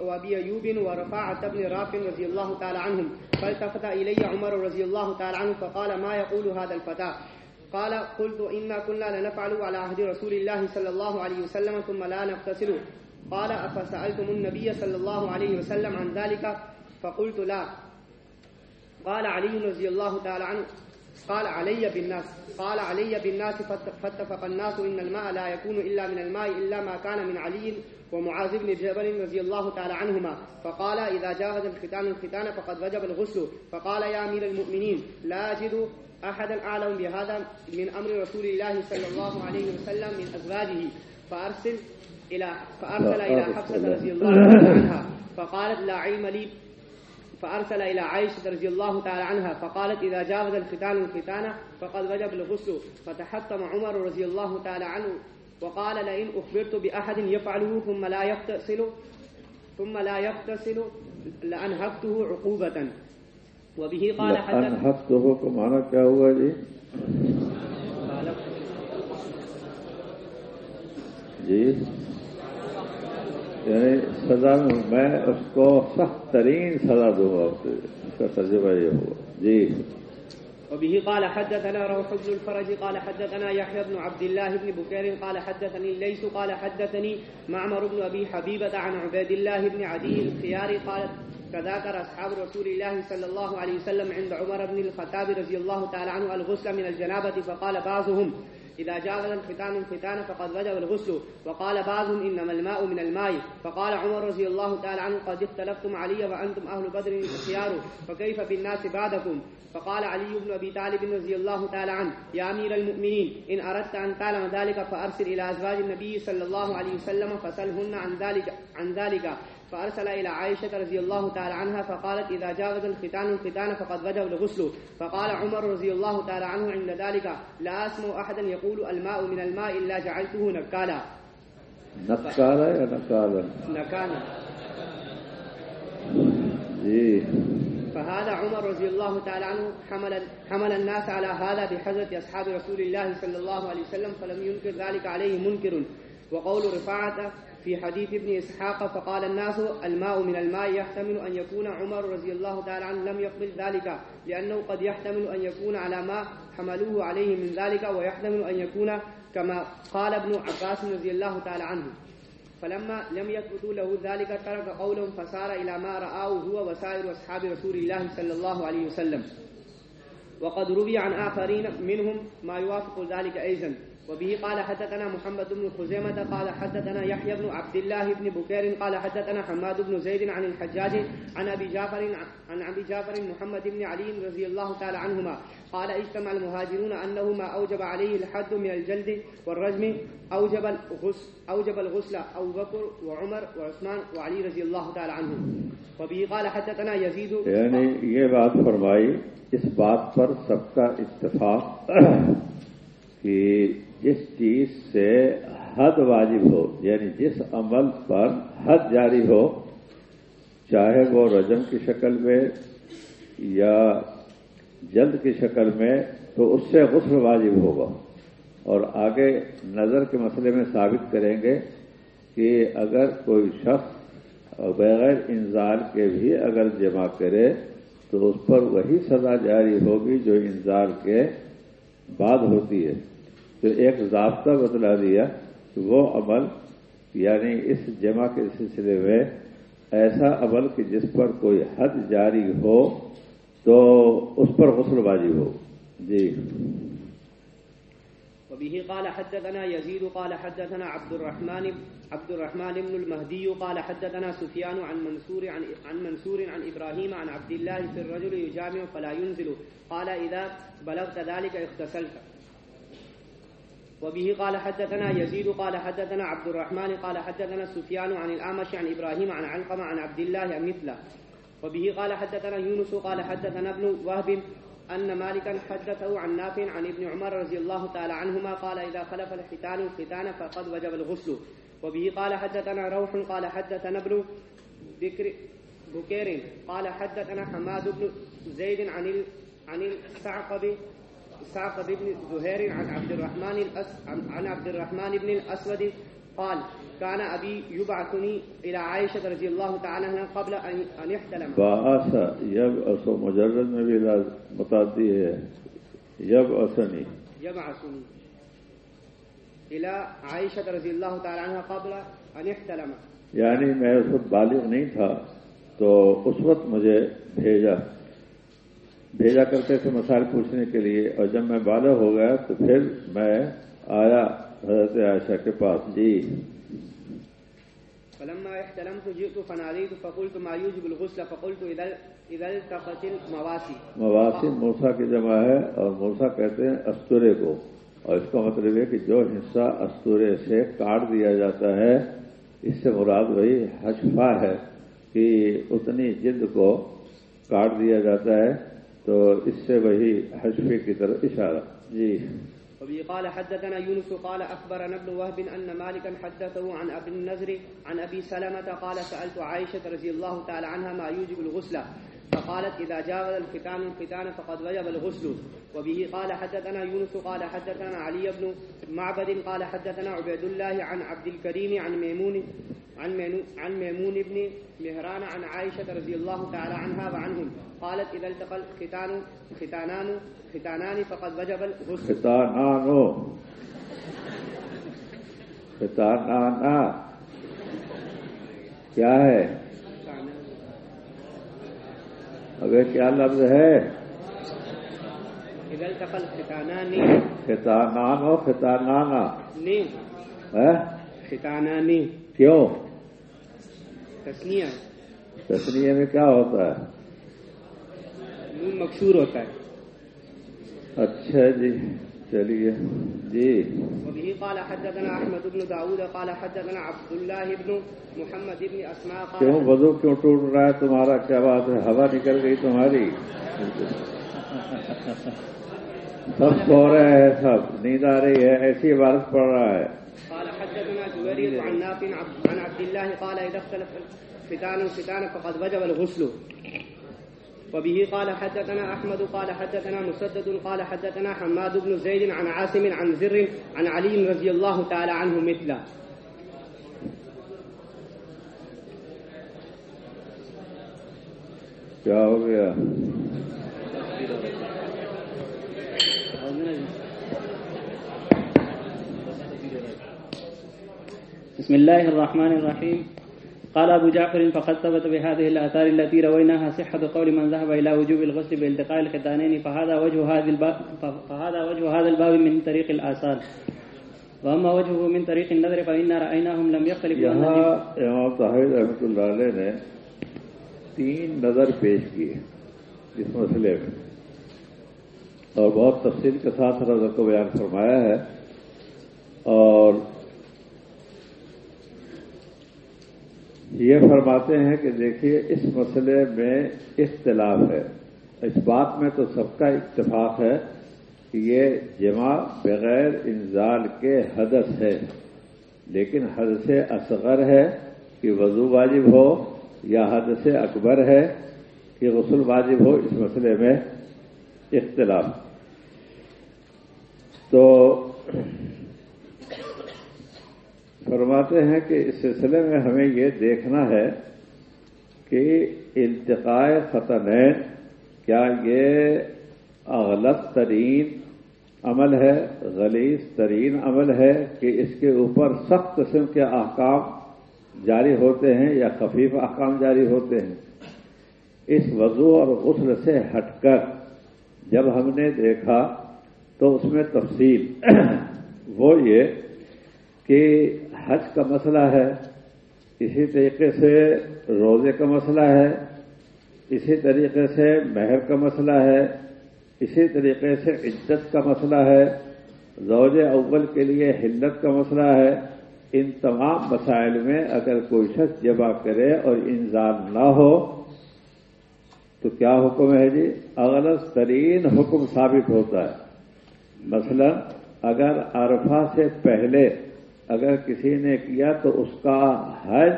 وابي ايوب ورفاعة بن رافع رضي الله تعالى عنهم فالتفت الي عمر رضي الله تعالى عنه فقال ما يقول هذا الفتى؟ قال قلت انا كنا لنفعل على عهد رسول الله صلى الله عليه وسلم ثم لا نغتسل قال افسالتم النبي صلى الله عليه وسلم عن ذلك؟ فقلت لا. قال علي رضي الله تعالى عنه قال علي بالناس قال علي بالناس فاتفق الناس إن الماء لا يكون إلا من الماء إلا ما كان من علي ومعاذ بن جبل رضي الله تعالى عنهما. فقال إذا جاوز الختان الختان فقد وجب الغسل. فقال يا أمير المؤمنين لا أجد أحدا أعلم بهذا من أمر رسول الله صلى الله عليه وسلم من أزواجه. فأرسل إلى فأرسل إلى حفصة رضي الله عنها. فقالت لا علم لي فأرسل إلى عائشة رضي الله تعالى عنها فقالت إذا جاوز الختان الختان فقد وجب الغسل. فتحطم عمر رضي الله تعالى عنه وقال لئن أخبرت بأحد يفعله ثم لا يغتسل ثم لا يغتسل لأنهكته عقوبة. وبه قال انحفته کو معنی کیا ہوا جی جی یعنی سزا میں میں اس کو سخت ترین سزا دوں گا اس کا تجربہ یہ ہوا۔ جی۔ وبه قال حدثنا روح بن الفرج، قال حدثنا يحيى بن عبد الله بن بكير، قال حدثني الليث، قال حدثني معمر بن ابي حبيبه عن عبيد الله بن عدي الخيار، قال تذاكر اصحاب رسول الله صلى الله عليه وسلم عند عمر بن الخطاب رضي الله تعالى عنه الغسل من الجنابه فقال بعضهم إذا جاوز الختان الختان فقد وجب الغسل. وقال بعضهم إنما الماء من الماء. فقال عمر رضي الله تعالى عنه قد اختلفتم علي وأنتم أهل بدر الخيار فكيف بالناس بعدكم؟ فقال علي بن أبي طالب رضي الله تعالى عنه يا أمير المؤمنين إن أردت أن تعلم ذلك فأرسل إلى أزواج النبي صلى الله عليه وسلم فسلهن عن ذلك عن ذلك. فأرسل إلى عائشة رضي الله تعالى عنها فقالت إذا جاوز الختان الختان فقد وجب الغسل. فقال عمر رضي الله تعالى عنه عند ذلك لا أسمع أحدا يقول الماء من الماء إلا جعلته نكالا. نقالا یا نقالا نكالا. جی فهذا عمر رضي الله تعالى عنه حمل حمل الناس على هذا بحضرة أصحاب رسول الله صلى الله عليه وسلم فلم ينكر ذلك عليه منكر. وقول رفاعة في حديث ابن إسحاق فقال الناس الماء من الماء يحتمل أن يكون عمر رضي الله تعالى عنه لم يقبل ذلك لأنه قد يحتمل أن يكون على ما حملوه عليه من ذلك ويحتمل أن يكون كما قال ابن عباس رضي الله تعالى عنه. فلما لم يثبتوا له ذلك ترك قولهم فسار إلى ما رآه هو وسائر أصحاب رسول الله صلى الله عليه وسلم. وقد روي عن آخرين منهم ما يوافق ذلك أيضا. وبه قال حدثنا محمد بن خزيمة قال حدثنا يحيى بن عبد الله بن بكير قال حدثنا حماد بن زيد عن الحجاج عن أبي جعفر عن أبي جعفر محمد بن علي رضي الله تعالى عنهما قال اجتمع المهاجرون أنه ما أوجب عليه الحد من الجلد والرجم أوجب الغسل أوجب الغسل أبو بكر وعمر وعثمان وعلي رضي الله تعالى عنهم. وبه قال حدثنا يزيد. یہ بات فرمائی اس بات پر سب کا اتفاق کہ جس چیز سے حد واجب ہو یعنی جس عمل پر حد جاری ہو، چاہے وہ رجم کی شکل میں یا جلد کی شکل میں، تو اس سے غسل واجب ہوگا۔ اور آگے نظر کے مسئلے میں ثابت کریں گے کہ اگر کوئی شخص بغیر انزال کے بھی اگر جمع کرے، تو اس پر وہی سزا جاری ہوگی جو انزال کے بعد ہوتی ہے۔ تو ایک ضابطہ بتلا دیا کہ وہ عمل یعنی اس جمع کے سلسلے میں ایسا عمل کہ جس پر کوئی حد جاری ہو تو اس پر غسل بازی ہو۔ جی۔ وبه قال حدثنا يزيد، قال حدثنا عبد الرحمن عبد الرحمن بن المهدي، قال حدثنا سفيان عن منصور، عن عن منصور، عن ابراهيم عن عبد الله في الرجل يجامع فلا ينزل، قال اذا بلغت ذلك اغتسلت. وبه قال حدثنا يزيد قال حدثنا عبد الرحمن قال حدثنا سفيان عن الأعمش عن إبراهيم عن علقمة عن عبد الله مثله وبه قال حدثنا يونس قال حدثنا ابن وهب أن مالكا حدثه عن نافع عن ابن عمر رضي الله تعالى عنهما قال إذا خلف الختان الختان فقد وجب الغسل وبه قال حدثنا روح قال حدثنا ابن بكر بكير قال حدثنا حماد بن زيد عن. عن الثعقب الثعقب بن زهير عن عبد الرحمن الأس... عن عبد الرحمن بن الأسود قال كان أبي يبعثني إلى عائشة رضي الله تعالى عنها قبل أن يحتلم یب اص مجرد میں بھی متعدی ہے. اسنی يبعثني إلى عائشة رضي الله تعالى عنها قبل أن يحتلم یعنی میں اس وقت بالغ نہیں تھا تو اس وقت مجھے بھیجا۔ بھیجا کرتے تھے مسائل پوچھنے کے لیے اور جب میں بالغ ہو گیا تو پھر میں آیا حضرت عائشہ کے پاس۔ جی۔ فلما احتلمت جئت فناديت فقلت ما يوجب الغسل فقلت إذا إذا التقت المواسي مواسی موسا کی جمع ہے اور موسا کہتے ہیں استورے کو۔ اور اس کا مطلب ہے کہ جو حصہ استورے سے کاٹ دیا جاتا ہے اس سے مراد وہی حشفا ہے کہ اتنی جلد کو کاٹ دیا جاتا ہے۔ تو اس سے وہی حشفے کی طرف اشارہ۔ جی۔ وبه قال حدثنا يونس قال اخبرنا ابن وهب ان مالكا حدثه عن ابي النذر عن ابي سلمه قال سالت عائشه رضي الله تعالى عنها ما يوجب الغسل فقالت اذا جاوز الختان الختان فقد وجب الغسل. وبه قال حدثنا يونس قال حدثنا علي بن معبد قال حدثنا عبيد الله عن عبد الكريم عن ميمون عن ميمون- عن ميمون بن مهران عن عائشه رضي الله تعالى عنها وعنهم قالت اذا التقى الختان ختانان ختانان فقد وجب الغسل. خطانانو خطانانا کیا ہے؟ اگر کیا لفظ ہے؟ اذا التقى الختانان خطانانو خطانانا نی ختانانی. کیوں؟ تسنیہ تسلیے میں کیا ہوتا ہے؟ نون مقصور ہوتا ہے۔ اچھا جی چلیے۔ جی۔ وبه قال حدثنا احمد بن داود قال حدثنا عبد الله بن محمد بن اسماء کیوں قال وضو کیوں ٹوٹ رہا ہے؟ تمہارا کیا بات ہے؟ ہوا نکل گئی تمہاری۔ سب سو رہے ہیں سب۔ نیند آ رہی ہے ایسی عبارت پڑ رہا ہے۔ قال حدثنا جويرية عن نافع عن عبد الله قال إذا اختلف الختان الختان فقد وجب الغسل. وبه قال حدثنا أحمد قال حدثنا مسدد قال حدثنا حماد بن زيد عن عاصم عن زر عن علي رضي الله تعالى عنه مثله. کیا ہو گیا بسم الله الرحمن الرحيم. قال أبو جعفر فقد ثبت بهذه الآثار التي رويناها صحة قول من ذهب إلى وجوب الغسل بالتقاء الختانين فهذا وجه هذا الباب فهذا وجه هذا الباب من طريق الآثار. وأما وجهه من طريق النذر فإنا رأيناهم لم يختلفوا یہاں امام طاہر رحمۃ اللہ علیہ نے تین نظر پیش کیے اس مسئلے میں۔ اور بہت تفصیل کے ساتھ نظر کو بیان فرمایا ہے۔ اور یہ فرماتے ہیں کہ دیکھیے، اس مسئلے میں اختلاف ہے۔ اس بات میں تو سب کا اتفاق ہے کہ یہ جمع بغیر انزال کے حدث ہے۔ لیکن حد سے اصغر ہے کہ وضو واجب ہو یا حد سے اکبر ہے کہ غسل واجب ہو، اس مسئلے میں اختلاف۔ تو فرماتے ہیں کہ اس سلسلے میں ہمیں یہ دیکھنا ہے کہ التقاء خطنین، کیا یہ غلط ترین عمل ہے، غلیظ ترین عمل ہے کہ اس کے اوپر سخت قسم کے احکام جاری ہوتے ہیں یا خفیف احکام جاری ہوتے ہیں؟ اس وضو اور غسل سے ہٹ کر جب ہم نے دیکھا تو اس میں تفصیل وہ یہ کہ حج کا مسئلہ ہے، اسی طریقے سے روزے کا مسئلہ ہے، اسی طریقے سے مہر کا مسئلہ ہے، اسی طریقے سے عزت کا مسئلہ ہے، زوج اول کے لیے حلت کا مسئلہ ہے۔ ان تمام مسائل میں اگر کوئی شخص جمع کرے اور انضام نہ ہو، تو کیا حکم ہے جی؟ اغلط ترین حکم ثابت ہوتا ہے۔ مثلا اگر عرفہ سے پہلے اگر کسی نے کیا تو اس کا حج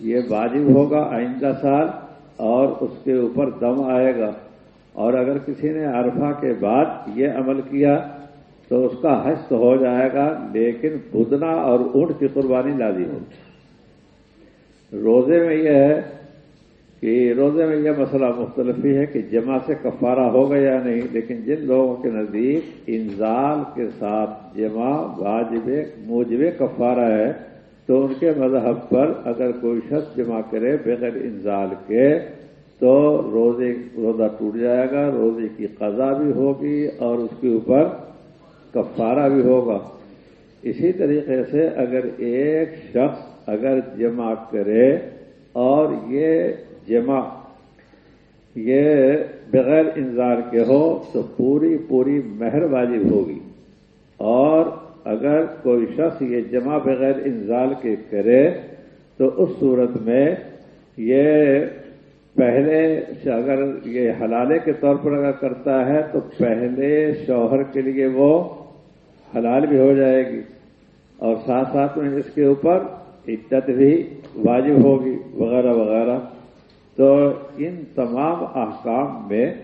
یہ واجب ہوگا آئندہ سال اور اس کے اوپر دم آئے گا۔ اور اگر کسی نے عرفہ کے بعد یہ عمل کیا تو اس کا حج تو ہو جائے گا، لیکن بدنا اور اونٹ کی قربانی لازی ہوگی۔ روزے میں یہ ہے کہ روزے میں یہ مسئلہ مختلف ہی ہے کہ جمع سے کفارہ ہوگا یا نہیں، لیکن جن لوگوں کے نزدیک انزال کے ساتھ جمع واجب، موجب کفارہ ہے، تو ان کے مذہب پر اگر کوئی شخص جمع کرے بغیر انزال کے، تو روزے، روزہ ٹوٹ جائے گا، روزے کی قضا بھی ہوگی اور اس کے اوپر کفارہ بھی ہوگا۔ اسی طریقے سے اگر ایک شخص اگر جمع کرے اور یہ جمع، یہ بغیر انتظار کے ہو تو پوری پوری مہر واجب ہوگی۔ اور اگر کوئی شخص یہ جمع بغیر انزال کے کرے تو اس صورت میں یہ پہلے اگر یہ حلالے کے طور پر اگر کرتا ہے تو پہلے شوہر کے لیے وہ حلال بھی ہو جائے گی۔ اور ساتھ ساتھ میں اس کے اوپر عدت بھی واجب ہوگی، وغیرہ وغیرہ۔ تو ان تمام احکام میں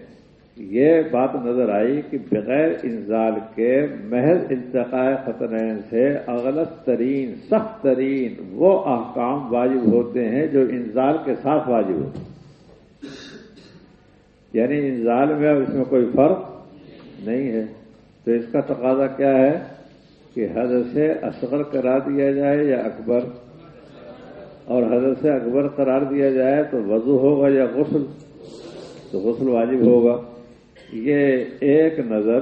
یہ بات نظر آئی کہ بغیر انزال کے محض التقاء خطرین سے اغلط ترین، سخت ترین وہ احکام واجب ہوتے ہیں جو انزال کے ساتھ واجب ہوتے ہیں۔ یعنی انزال میں اب اس میں کوئی فرق نہیں ہے۔ تو اس کا تقاضا کیا ہے کہ حضرت سے اصغر کرا دیا جائے یا اکبر؟ اور حضرت سے اکبر قرار دیا جائے تو وضو ہوگا یا غسل تو غسل واجب ہوگا۔ یہ ایک نظر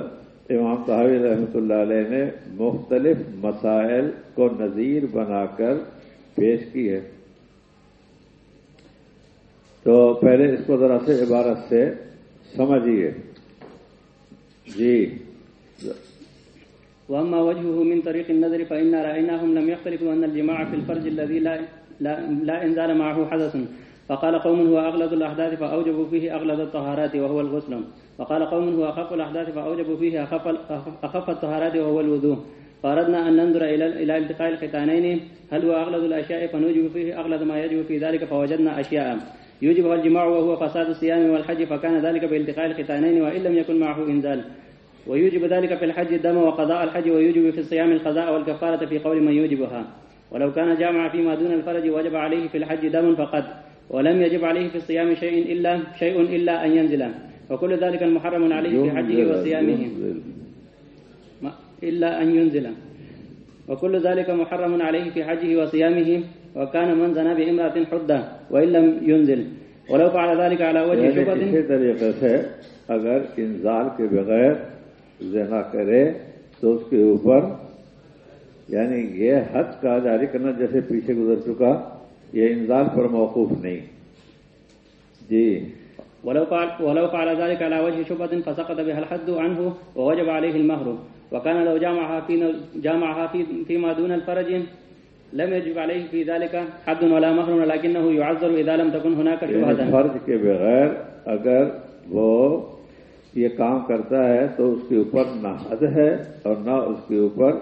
امام صاحب رحمۃ اللہ علیہ نے مختلف مسائل کو نظیر بنا کر پیش کی ہے۔ تو پہلے اس کو ذرا سے عبارت سے سمجھیے۔ جی۔ واما وجهه من طريق النظر فإنا رأيناهم لم يختلفوا أن الجماع في الفرج الذي لا, لا, لا إنزال معه حدث. فقال قوم هو أغلظ الأحداث فأوجبوا فيه أغلظ الطهارات وهو الغسل. وقال قوم هو أخف الأحداث فأوجبوا فيه أخف, أخف الطهارات وهو الوضوء. فأردنا أن ننظر إلى إلى التقاء الختانين هل هو أغلظ الأشياء؟ فنوجب فيه أغلظ ما يجب في ذلك. فوجدنا أشياء. يوجبها الجماع وهو فساد الصيام والحج. فكان ذلك بالتقاء الختانين وإن لم يكن معه إنزال. ويوجب ذلك في الحج الدم وقضاء الحج. ويوجب في الصيام القضاء والكفارة في قول من يوجبها. ولو كان جامع فيما دون الفرج وجب عليه في الحج دم فقط ولم يجب عليه في الصيام شيء إلا شيء إلا أن ينزل. وكل ذلك محرم عليه في حجه وصيامه. إلا أن ينزل. وكل ذلك محرم عليه في حجه وصيامه. وكان من زنا بامرأة حدة وإن لم ينزل. ولو فعل ذلك على وجه یعنی شبهة. اسی طریقے سے اگر انزال کے بغیر زنا کرے تو اس کے اوپر یعنی یہ حد کا جاری کرنا جیسے پیچھے گزر چکا یہ انزال پر موقوف نہیں۔ جی۔ ولو فعل, ولو فعل ذلك على وجه شبهة فسقط بها الحد عنه ووجب عليه المهر. وكان لو جامعها في جامعها في فيما دون الفرج لم يجب عليه في ذلك حد ولا مهر ولكنه يعذر اذا لم تكن هناك یعنی شبهة. فرض کے بغیر اگر وہ یہ کام کرتا ہے تو اس کے اوپر نہ حد ہے اور نہ اس کے اوپر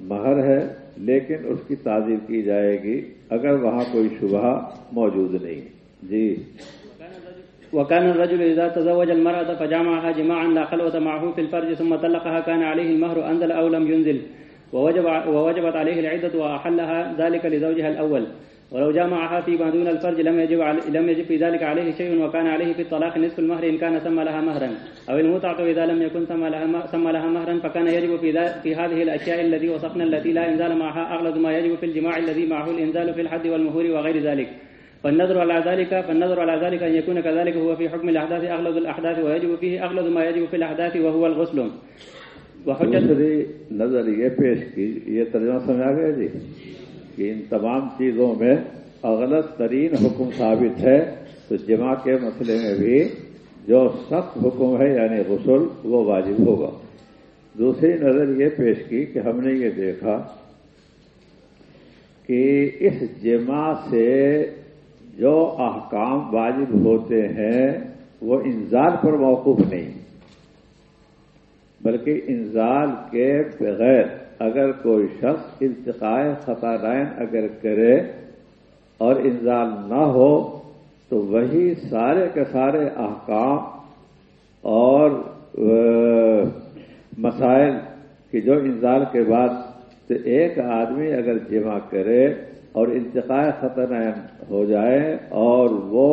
مہر ہے، لیکن اس کی تعزیر کی جائے گی اگر وہاں کوئی شبہ موجود نہیں۔ جی۔ وكان الرجل إذا تزوج المرأة فجمعها جماعا لا خلوة معه في الفرج ثم طلقها، كان عليه المهر أنزل أو لم ينزل ووجب ووجبت عليه العدة وأحلها ذلك لزوجها الأول. ولو جامعها فيما دون الفرج لم يجب لم يجب في ذلك عليه شيء وكان عليه في الطلاق نصف المهر إن كان سمى لها مهرا. أو المتعة إذا لم يكن سمى لها سمى لها مهرا فكان يجب في في هذه الأشياء التي وصفنا التي لا إنزال معها أغلظ ما يجب في الجماع الذي معه الإنزال في الحد والمهور وغير ذلك. فالنظر على ذلك فالنظر على ذلك أن يكون كذلك هو في حكم الأحداث أغلظ الأحداث ويجب فيه أغلظ ما يجب في الأحداث وهو الغسل. وحجة نظر یہ پیش کی یہ ترجمہ سمجھا گیا جی کہ ان تمام چیزوں میں اغلط ترین حکم ثابت ہے، تو جمع کے مسئلے میں بھی جو سخت حکم ہے یعنی غسل، وہ واجب ہوگا۔ دوسری نظر یہ پیش کی کہ ہم نے یہ دیکھا کہ اس جمع سے جو احکام واجب ہوتے ہیں، وہ انزال پر موقف نہیں، بلکہ انزال کے بغیر اگر کوئی شخص التقاء خطارائن اگر کرے اور انزال نہ ہو، تو وہی سارے کے سارے احکام اور مسائل کی جو انزال کے بعد تو ایک آدمی اگر جمع کرے اور انتقال ختم ہو جائے اور وہ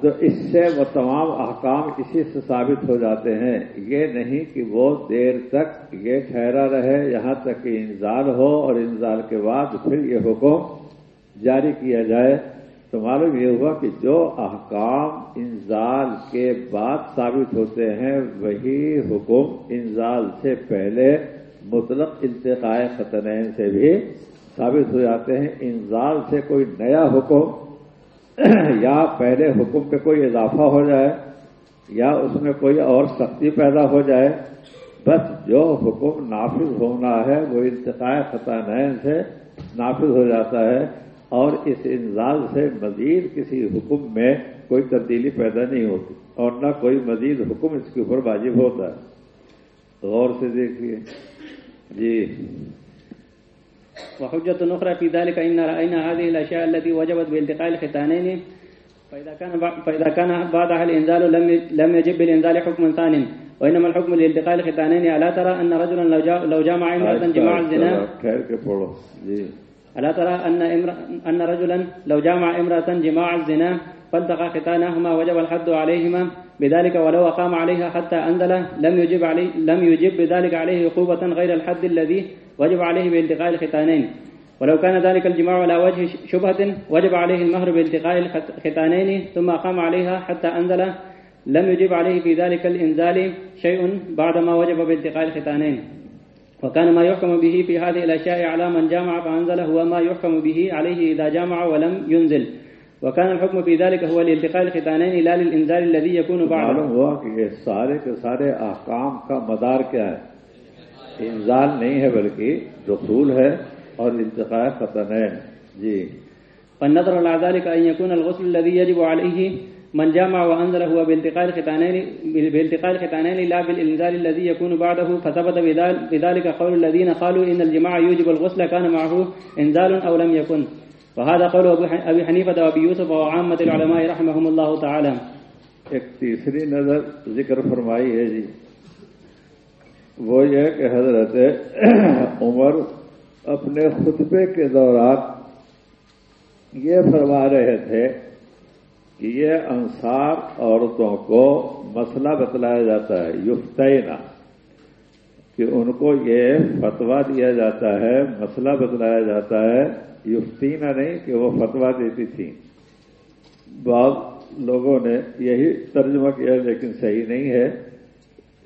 تو اس سے وہ تمام احکام اسی سے ثابت ہو جاتے ہیں۔ یہ نہیں کہ وہ دیر تک یہ ٹھہرا رہے، یہاں تک کہ انزال ہو اور انزال کے بعد پھر یہ حکم جاری کیا جائے۔ تو معلوم یہ ہوا کہ جو احکام انزال کے بعد ثابت ہوتے ہیں، وہی حکم انزال سے پہلے مطلق التقاء خطنین سے بھی ثابت ہو جاتے ہیں۔ انزال سے کوئی نیا حکم یا پہلے حکم پہ کوئی اضافہ ہو جائے، یا اس میں کوئی اور سختی پیدا ہو جائے، بس جو حکم نافذ ہونا ہے، وہ انتقاء خطا نین سے نافذ ہو جاتا ہے اور اس انزال سے مزید کسی حکم میں کوئی تبدیلی پیدا نہیں ہوتی اور نہ کوئی مزید حکم اس کے اوپر واجب ہوتا ہے۔ غور سے دیکھیے۔ جی۔ وحجة أخرى في ذلك إن رأينا هذه الأشياء التي وجبت بالتقاء الختانين فإذا كان فإذا كان بعدها الإنزال لم لم يجب بالإنزال حكم ثان. وإنما الحكم لالتقاء الختانين ألا ترى أن رجلا لو لو جامع امرأة جماع الزنا؟ ألا ترى أن أن رجلا لو جامع امرأة جماع الزنا فالتقى ختانهما وجب الحد عليهما. بذلك ولو أقام عليها حتى أنزل لم يجب عليه لم يجب بذلك عليه عقوبة غير الحد الذي وجب عليه بالتقاء الختانين. ولو كان ذلك الجماع على وجه شبهة وجب عليه المهر بالتقاء الختانين ثم أقام عليها حتى أنزل. لم يجب عليه في ذلك الإنزال شيء بعدما وجب بالتقاء الختانين. وكان ما يحكم به في هذه الأشياء على من جامع فأنزل هو ما يحكم به عليه إذا جامع ولم ينزل. وكان الحكم في ذلك هو لالتقاء الختانين لا للإنزال الذي يكون بعد معلوم سارے احکام کا مدار کیا ہے؟ انزال نہیں ہے بلکہ رسول ہے اور التقاء ختنین جی۔ فالنظر على ذلك أن يكون الغسل الذي يجب عليه من جامع وأنزل هو الختانين بالتقاء الختانين لا بالإنزال الذي يكون بعده فثبت بذلك قول الذين قالوا إن الجماع يوجب الغسل كان معه إنزال أو لم يكن۔ وهذا قول أبي حنيفة وأبي يوسف وعامة العلماء رحمهم الله تعالى۔ ایک تیسری نظر ذکر فرمائی ہے جی۔ وہ یہ کہ حضرت عمر اپنے خطبے کے دوران یہ فرما رہے تھے کہ یہ انصار عورتوں کو مسئلہ بتلایا جاتا ہے، یفتینا، کہ ان کو یہ فتوا دیا جاتا ہے، مسئلہ بتلایا جاتا ہے۔ یفتینا نہیں کہ وہ فتوا دیتی تھیں۔ بعض لوگوں نے یہی ترجمہ کیا لیکن صحیح نہیں ہے۔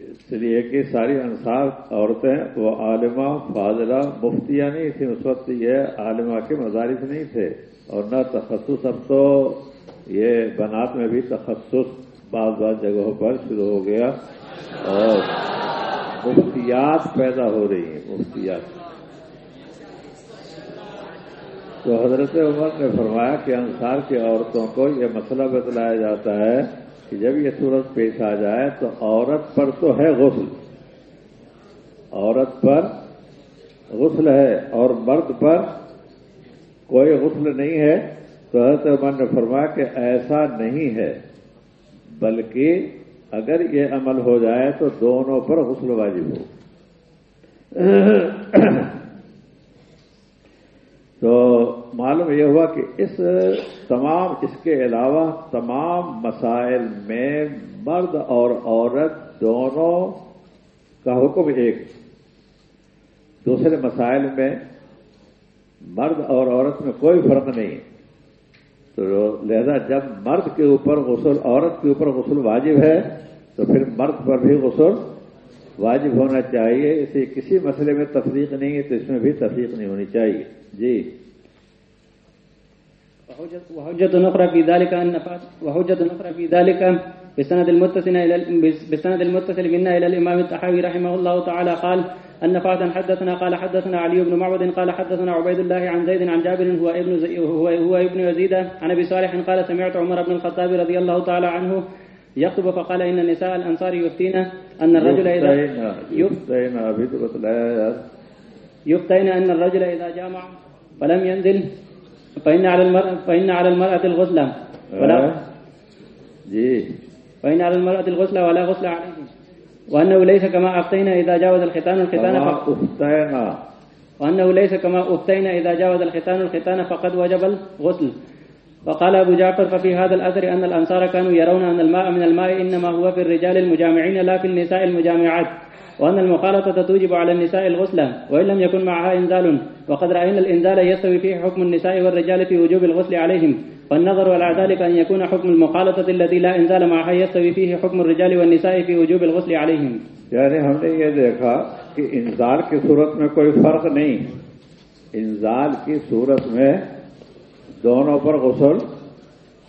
اس لیے کہ ساری انصار عورتیں وہ عالمہ، فاضلہ، مفتیاں نہیں تھیں، اس وقت یہ عالمہ کے مدارس نہیں تھے۔ اور نہ تخصص، اب تو یہ بنات میں بھی تخصص بعض بعض جگہوں پر شروع ہو گیا۔ اور مفتیات پیدا ہو رہی ہیں، مفتیات۔ تو حضرت عمر نے فرمایا کہ انصار کی عورتوں کو یہ مسئلہ بتلایا جاتا ہے کہ جب یہ صورت پیش آ جائے تو عورت پر تو ہے غسل۔ عورت پر غسل ہے اور مرد پر کوئی غسل نہیں ہے۔ تو حضرت عمر نے فرمایا کہ ایسا نہیں ہے، بلکہ اگر یہ عمل ہو جائے تو دونوں پر غسل واجب ہو۔ تو معلوم یہ ہوا کہ اس تمام، اس کے علاوہ تمام مسائل میں مرد اور عورت دونوں کا حکم ایک۔ دوسرے مسائل میں مرد اور عورت میں کوئی فرق نہیں۔ تو لہذا جب مرد کے اوپر غسل، عورت کے اوپر غسل واجب ہے، تو پھر مرد پر بھی غسل واجب ہونا چاہیے۔ اسے کسی مسئلے میں تفریق نہیں ہے، تو اس میں بھی تفریق نہیں ہونی چاہیے۔ جی۔ وحجة أخرى في ذلك أن وحجة أخرى في ذلك بسند المتصل إلى بسند المتصل منا إلى الإمام التحاوي رحمه الله تعالى قال أن فاتا حدثنا قال حدثنا علي بن معبد قال حدثنا عبيد الله عن زيد عن جابر هو ابن زي هو, هو ابن يزيد عن أبي صالح قال سمعت عمر بن الخطاب رضي الله تعالى عنه يخطب فقال إن النساء الأنصار يفتين أن الرجل إذا يفتين يفتين أن الرجل إذا جامع فلم ينزل فإن على المرأة فإن على المرأة الغسل. ولا ہاں؟ جی فإن على المرأة الغسل ولا غسل عليه. وأنه ليس كما أفتينا إذا جاوز الختان الختان فقد افتینا وأنه ليس كما أفتينا إذا جاوز الختان الختان فقد وجب الغسل. وقال أبو جعفر ففي هذا الأثر أن الأنصار كانوا يرون أن الماء من الماء إنما هو في الرجال المجامعين لا في النساء المجامعات وأن المخالطة توجب على النساء الغسل وإن لم يكن معها إنزال وقد رأينا الإنزال يستوي فيه حكم النساء والرجال في وجوب الغسل عليهم والنظر على ذلك أن يكون حكم المخالطة التي لا إنزال معها يستوي فيه حكم الرجال والنساء في وجوب الغسل عليهم. ہم نے یہ دیکھا کہ انزال کی صورت میں کوئی فرق نہیں انزال کی صورت میں دونوں پر غسل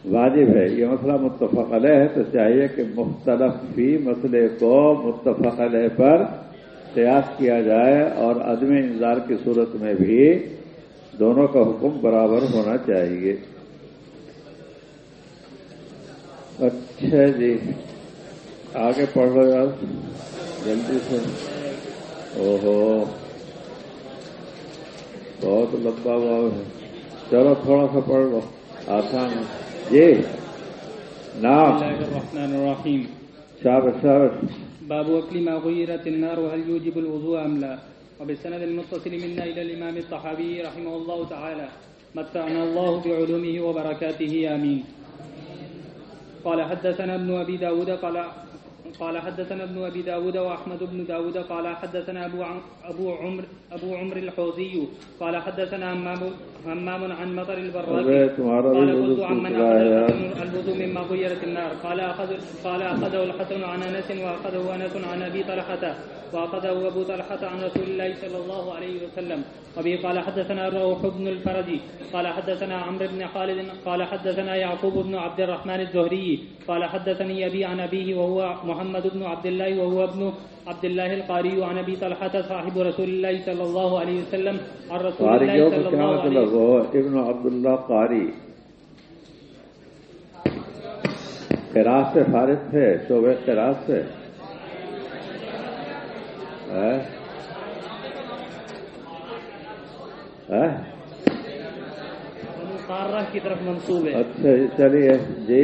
واجب ہے۔ یہ مسئلہ متفق علیہ ہے، تو چاہیے کہ مختلف فی مسئلے کو متفق علیہ پر قیاس کیا جائے اور عدم انزال کی صورت میں بھی دونوں کا حکم برابر ہونا چاہیے۔ اچھا جی آگے پڑھ لو یار، جلدی سے۔ اوہو، بہت لمبا باب ہے۔ پڑھ لو۔ آسان ہے۔ جی۔ بسم نام الله الرحمن الرحيم شابش شابش باب أكل ما غيرت النار وهل يوجب الوضوء أم لا۔ وبالسند المتصل منا إلى الإمام الطحاوي رحمه الله تعالى متعنا الله بعلومه وبركاته آمين قال حدثنا ابن أبي داود قال قال حدثنا ابن أبي داود وأحمد بن داود قال حدثنا أبو أبو عمر أبو عمر الحوزي قال حدثنا همام همام عن مطر البراك قال قلت عمن أخذ الوضوء مما غيرت النار. قال أخذ قال أخذه الحسن عن أنس وأخذه أنس عن أبي طلحة وأخذه أبو طلحة عن رسول الله صلى الله عليه وسلم. وبه قال حدثنا روح بن الفرج قال حدثنا عمرو بن خالد قال حدثنا يعقوب بن عبد الرحمن الزهري. قال حدثني أبي عن أبيه وهو محمد بن عبد الله وهو ابن عبد الله القاري عن أبي طلحة صاحب رسول الله صلى الله عليه وسلم. عن رسول الله صلى الله عليه وسلم. ابن عبداللہ قاری قراءت سے فارغ تھے شعبے قراءت سے؟ 哎哎。مقاررہ کی طرف منصوب ہے اچھا جی، چلیے جی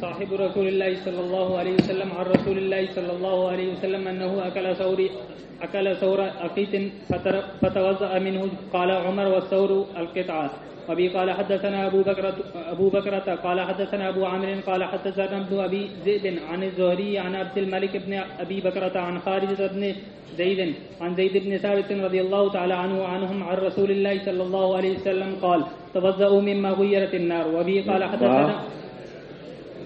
صاحب رسول الله صلى الله عليه وسلم عن رسول الله صلى الله عليه وسلم أنه أكل ثور أكل ثور أقيت فتر- فتوضأ منه. قال عمر والثور القطعة. وبي قال حدثنا أبو بكرة أبو بكرة. قال حدثنا أبو عامر. قال حدثنا ابن أبي ذئب عن الزهري عن عبد الملك بن أبي بكرة عن خالد بن زيد عن زيد بن ثابت رضي الله تعالى عنه وعنهم عن رسول الله صلى الله عليه وسلم قال توضأوا مما غيرت النار. وبه قال حدثنا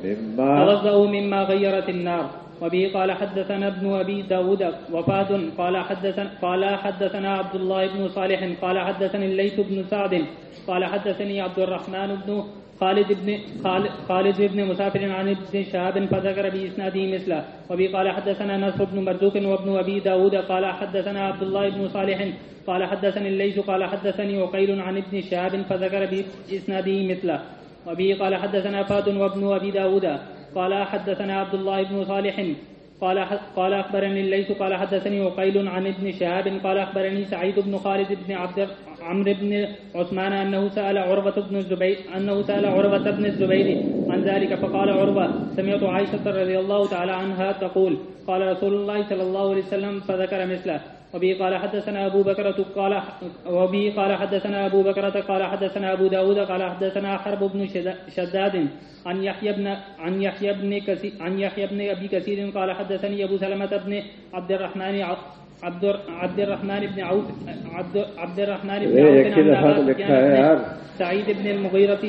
مما توضأوا مما غيرت النار. وبه قال حدثنا ابن أبي داود. وفاد قال حدثنا, قال حدثنا عبد الله بن صالح. قال حدثني الليث بن سعد. قال حدثني عبد الرحمن بن خالد بن خالد, بن مسافر عن ابن شهاب فذكر بإسناده مثله. وبه قال حدثنا نصر بن مرزوق وابن أبي داود قال حدثنا عبد الله بن صالح قال حدثني الليث قال حدثني عقيل عن ابن شهاب فذكر بإسناده مثله. وبه قال حدثنا فاد وابن أبي داود قال حدثنا عبد الله بن صالح قال قال اخبرني الليث، قال حدثني وقيل عن ابن شهاب، قال اخبرني سعيد بن خالد بن عبد عمرو بن عثمان انه سال عروه بن الزبير انه سال عروه بن الزبير عن ذلك، فقال عروه سمعت عائشه رضي الله تعالى عنها تقول قال رسول الله صلى الله عليه وسلم فذكر مثله. وبه قال حدثنا أبو بكرة قال وبه قال حدثنا أبو بكرة قال حدثنا أبو داود قال حدثنا حرب بن شد- شداد عن يحيى بن عن يحيى بن كثير عن يحيى بن أبي كثير قال حدثني أبو سلمة بن عبد الرحمن عبد عبد الرحمن بن عوف عبد عبد الرحمن بن عوف سعيد بن المغيرة.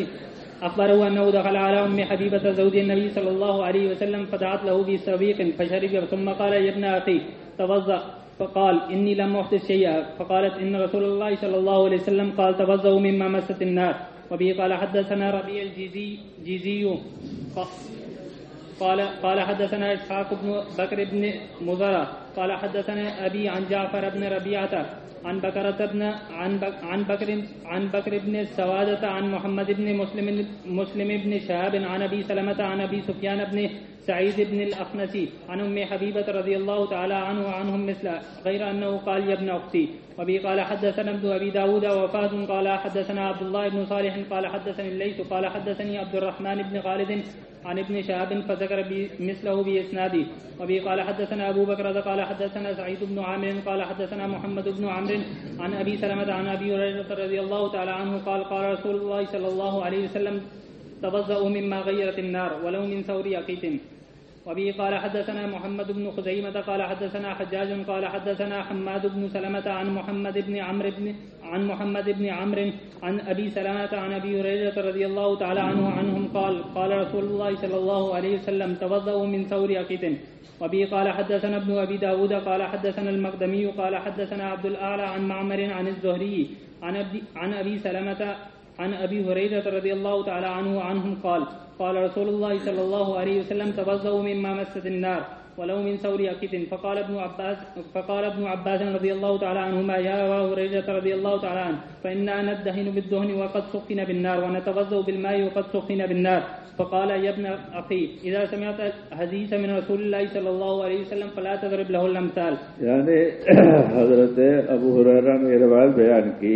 أخبره أنه دخل على أم حبيبة زوج النبي صلى الله عليه وسلم فدعت له بسبيق فشرب ثم قال يا ابن أخي توضأ. فقال إني لم أحدث شيئا. فقالت إن رسول الله صلى الله عليه وسلم قال توضأوا مما مست النار. وبه قال حدثنا ربيع الجيزي جيزي. قال قال حدثنا اسحاق بن بكر بن مزرة قال حدثنا ابي عن جعفر بن ربيعه عن بكرة بن عن بك عن بكر عن بكر بن السوادة عن محمد بن مسلم مسلم بن شهاب عن ابي سلمة عن ابي سفيان بن سعيد بن الاخنسي عن ام حبيبة رضي الله تعالى عنه وعنهم مثل، غير انه قال يا ابن اختي وبي قال حدثنا ابن ابي داود وفاة قال حدثنا عبد الله بن صالح، قال حدثني الليث، قال حدثني عبد الرحمن بن خالد، عن ابن شهاب فذكر بي- مثله باسناده وبه قال حدثنا ابو بكر، قال حدثنا سعيد بن عامر، قال حدثنا محمد بن عمرو، عن ابي سلمة، عن ابي هريرة رضي الله تعالى عنه قال قال رسول الله صلى الله عليه وسلم توضؤوا مما غيرت النار، ولو من ثور يقيت وبه قال حدثنا محمد بن خزيمة قال حدثنا حجاج قال حدثنا حماد بن سلمة عن محمد بن عمرو بن عن محمد بن عمرو عن أبي سلمة عن أبي هريرة رضي الله تعالى عنه عنهم قال قال رسول الله صلى الله عليه وسلم توضؤوا من ثور أقيت وبه قال حدثنا ابن أبي داود قال حدثنا المقدمي قال حدثنا عبد الأعلى عن معمر عن الزهري عن أبي, عن أبي سلمة عن أبي هريرة رضي الله تعالى عنه وعنهم قال قال رسول الله صلى الله عليه وسلم توضؤوا مما مست النار ولو من ثور أكت فقال ابن عباس فقال ابن عباس رضي الله تعالى عنهما يا أبا هريرة رضي الله تعالى عنه فإنا ندهن بالدهن وقد سخن بالنار ونتوضا بالماء وقد سخن بالنار. فقال يا ابن أخي إذا سمعت حديث من رسول الله صلى الله عليه وسلم فلا تضرب له الأمثال. یعنی حضرت أبو حریرہ نے روایت بیان کی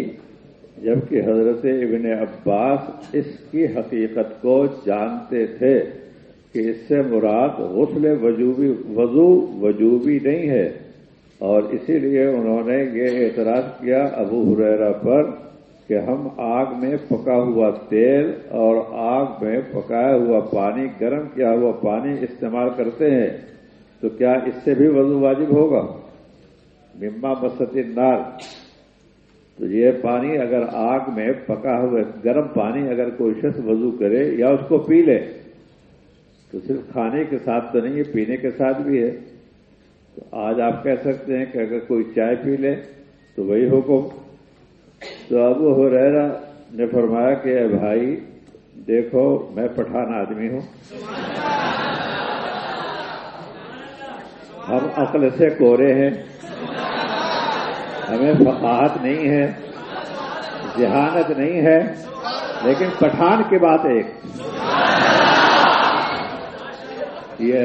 جبکہ حضرت ابن عباس اس کی حقیقت کو جانتے تھے کہ اس سے مراد غسل وجوبی وضو وجوبی نہیں ہے۔ اور اسی لیے انہوں نے یہ اعتراض کیا ابو حریرہ پر کہ ہم آگ میں پکا ہوا تیل اور آگ میں پکایا ہوا پانی، گرم کیا ہوا پانی استعمال کرتے ہیں۔ تو کیا اس سے بھی وضو واجب ہوگا؟ مما مسط نار تو یہ پانی اگر آگ میں پکا ہوا گرم پانی اگر کوئی شخص وضو کرے یا اس کو پی لے، تو صرف کھانے کے ساتھ تو نہیں ہے پینے کے ساتھ بھی ہے۔ تو آج آپ کہہ سکتے ہیں کہ اگر کوئی چائے پی لے، تو وہی حکم۔ تو ابو حریرہ نے فرمایا کہ اے بھائی، دیکھو، میں پٹھان آدمی ہوں۔ ہم عقل سے کورے ہیں۔ ہمیں فقاہت نہیں ہے ذہانت نہیں ہے، لیکن پٹھان کی بات ایک۔ یہ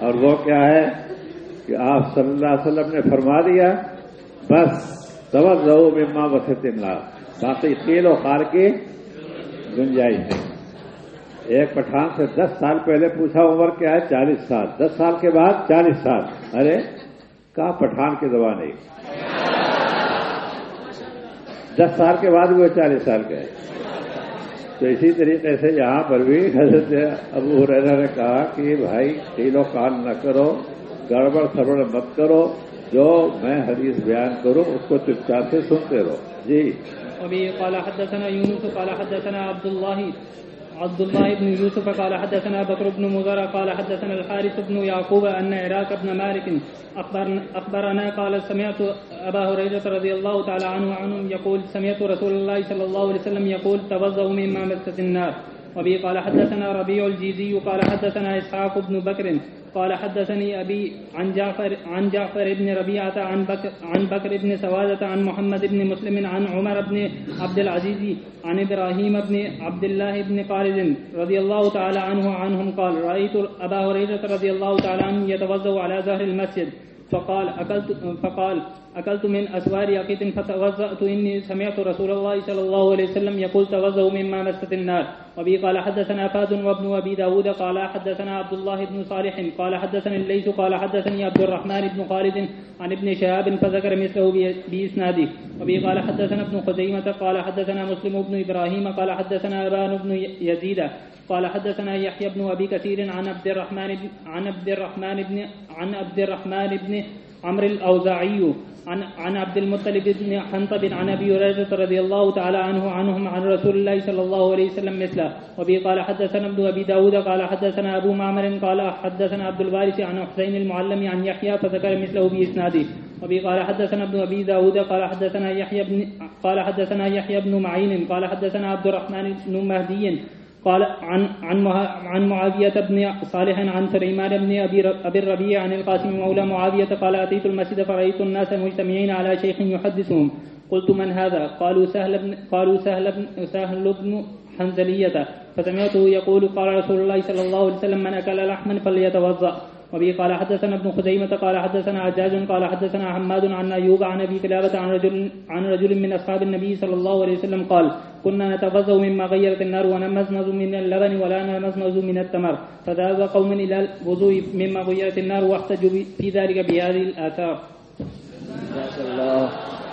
اور وہ کیا ہے کہ آپ صلی اللہ علیہ وسلم نے فرما دیا، بس سبق رہو مما وسط اللہ باقی تیل و خار کی گنجائش نہیں ایک پٹھان سے دس سال پہلے پوچھا، عمر کیا ہے؟ چالیس سال۔ دس سال کے بعد چالیس سال۔ ارے کہا پٹھان کی زبان نہیں دس سال کے بعد وہ چالیس سال کا ہے تو اسی طریقے سے یہاں پر بھی حضرت ابو حریرہ نے کہا کہ بھائی تیل و کان نہ کرو، گڑبڑ سڑبڑ مت کرو۔ جو میں حدیث بیان کروں، اس کو چپ چاپ سے سنتے رہو۔ جی۔ وبه قال حدثنا يونس قال حدثنا عبد الله عبد الله بن يوسف قال حدثنا بكر بن مضر قال حدثنا الحارث بن يعقوب أن عراك بن مالك أخبرنا, قال سمعت أبا هريرة رضي الله تعالى عنه عنهم يقول سمعت رسول الله صلى الله عليه وسلم يقول توضؤوا مما مست النار. وبه قال حدثنا ربيع الجيزي، قال حدثنا اسحاق بن بكر، قال حدثني ابي عن جعفر عن جعفر بن ربيعه عن بكر عن بكر بن سواده عن محمد بن مسلم، عن عمر بن عبد العزيز، عن ابراهيم بن عبد الله بن خالد رضي الله تعالى عنه، عنهم قال رايت ابا هريره رضي الله تعالى عنه يتوضا على ظهر المسجد، فقال أكلت فقال أكلت من أسوار يقيت، فتوضأت، إني سمعت رسول الله صلى الله عليه وسلم يقول توضأوا مما مست النار وبي قال حدثنا فاد وابن أبي داود قال حدثنا عبد الله بن صالح قال حدثني الليث قال حدثني عبد الرحمن بن خالد عن ابن شهاب فذكر مثله بإسناده. وبي قال حدثنا ابن خزيمة قال حدثنا مسلم بن إبراهيم قال حدثنا أبان بن يزيد قال حدثنا يحيى بن أبي كثير عن عبد الرحمن عن عبد الرحمن بن عن عبد الرحمن بن عمرو الأوزاعي عن عن عبد المطلب بن حنطب عن أبي هريرة رضي الله تعالى عنه عنهم عن رسول الله صلى الله عليه وسلم مثله. وبه قال حدثنا ابن أبي داود قال حدثنا أبو معمر قال حدثنا عبد الوارث عن حسين المعلم عن يحيى فذكر مثله بإسناده. وبه قال حدثنا ابن أبي داود قال حدثنا يحيى بن قال حدثنا يحيى بن معين قال حدثنا عبد الرحمن بن مهدي قال عن عن عن معاوية بن صالح عن سليمان بن أبي الربيع عن القاسم مولى معاوية قال أتيت المسجد فرأيت الناس مجتمعين على شيخ يحدثهم. قلت من هذا؟ قالوا سهل بن قالوا سهل بن سهل بن حنزلية. فسمعته يقول قال رسول الله صلى الله عليه وسلم من أكل لحما فليتوضأ. وبه قال حدثنا ابن خزيمة قال حدثنا عجاج قال حدثنا حماد عن أيوب عن أبي كلابة عن رجل عن رجل من أصحاب النبي صلى الله عليه وسلم قال كنا نتغذى مما غيرت النار ونمزمز من اللبن ولا نمزمز من التمر. فذهب قوم إلى الوضوء مما غيرت النار واحتجوا في ذلك بهذه الآثار. الله.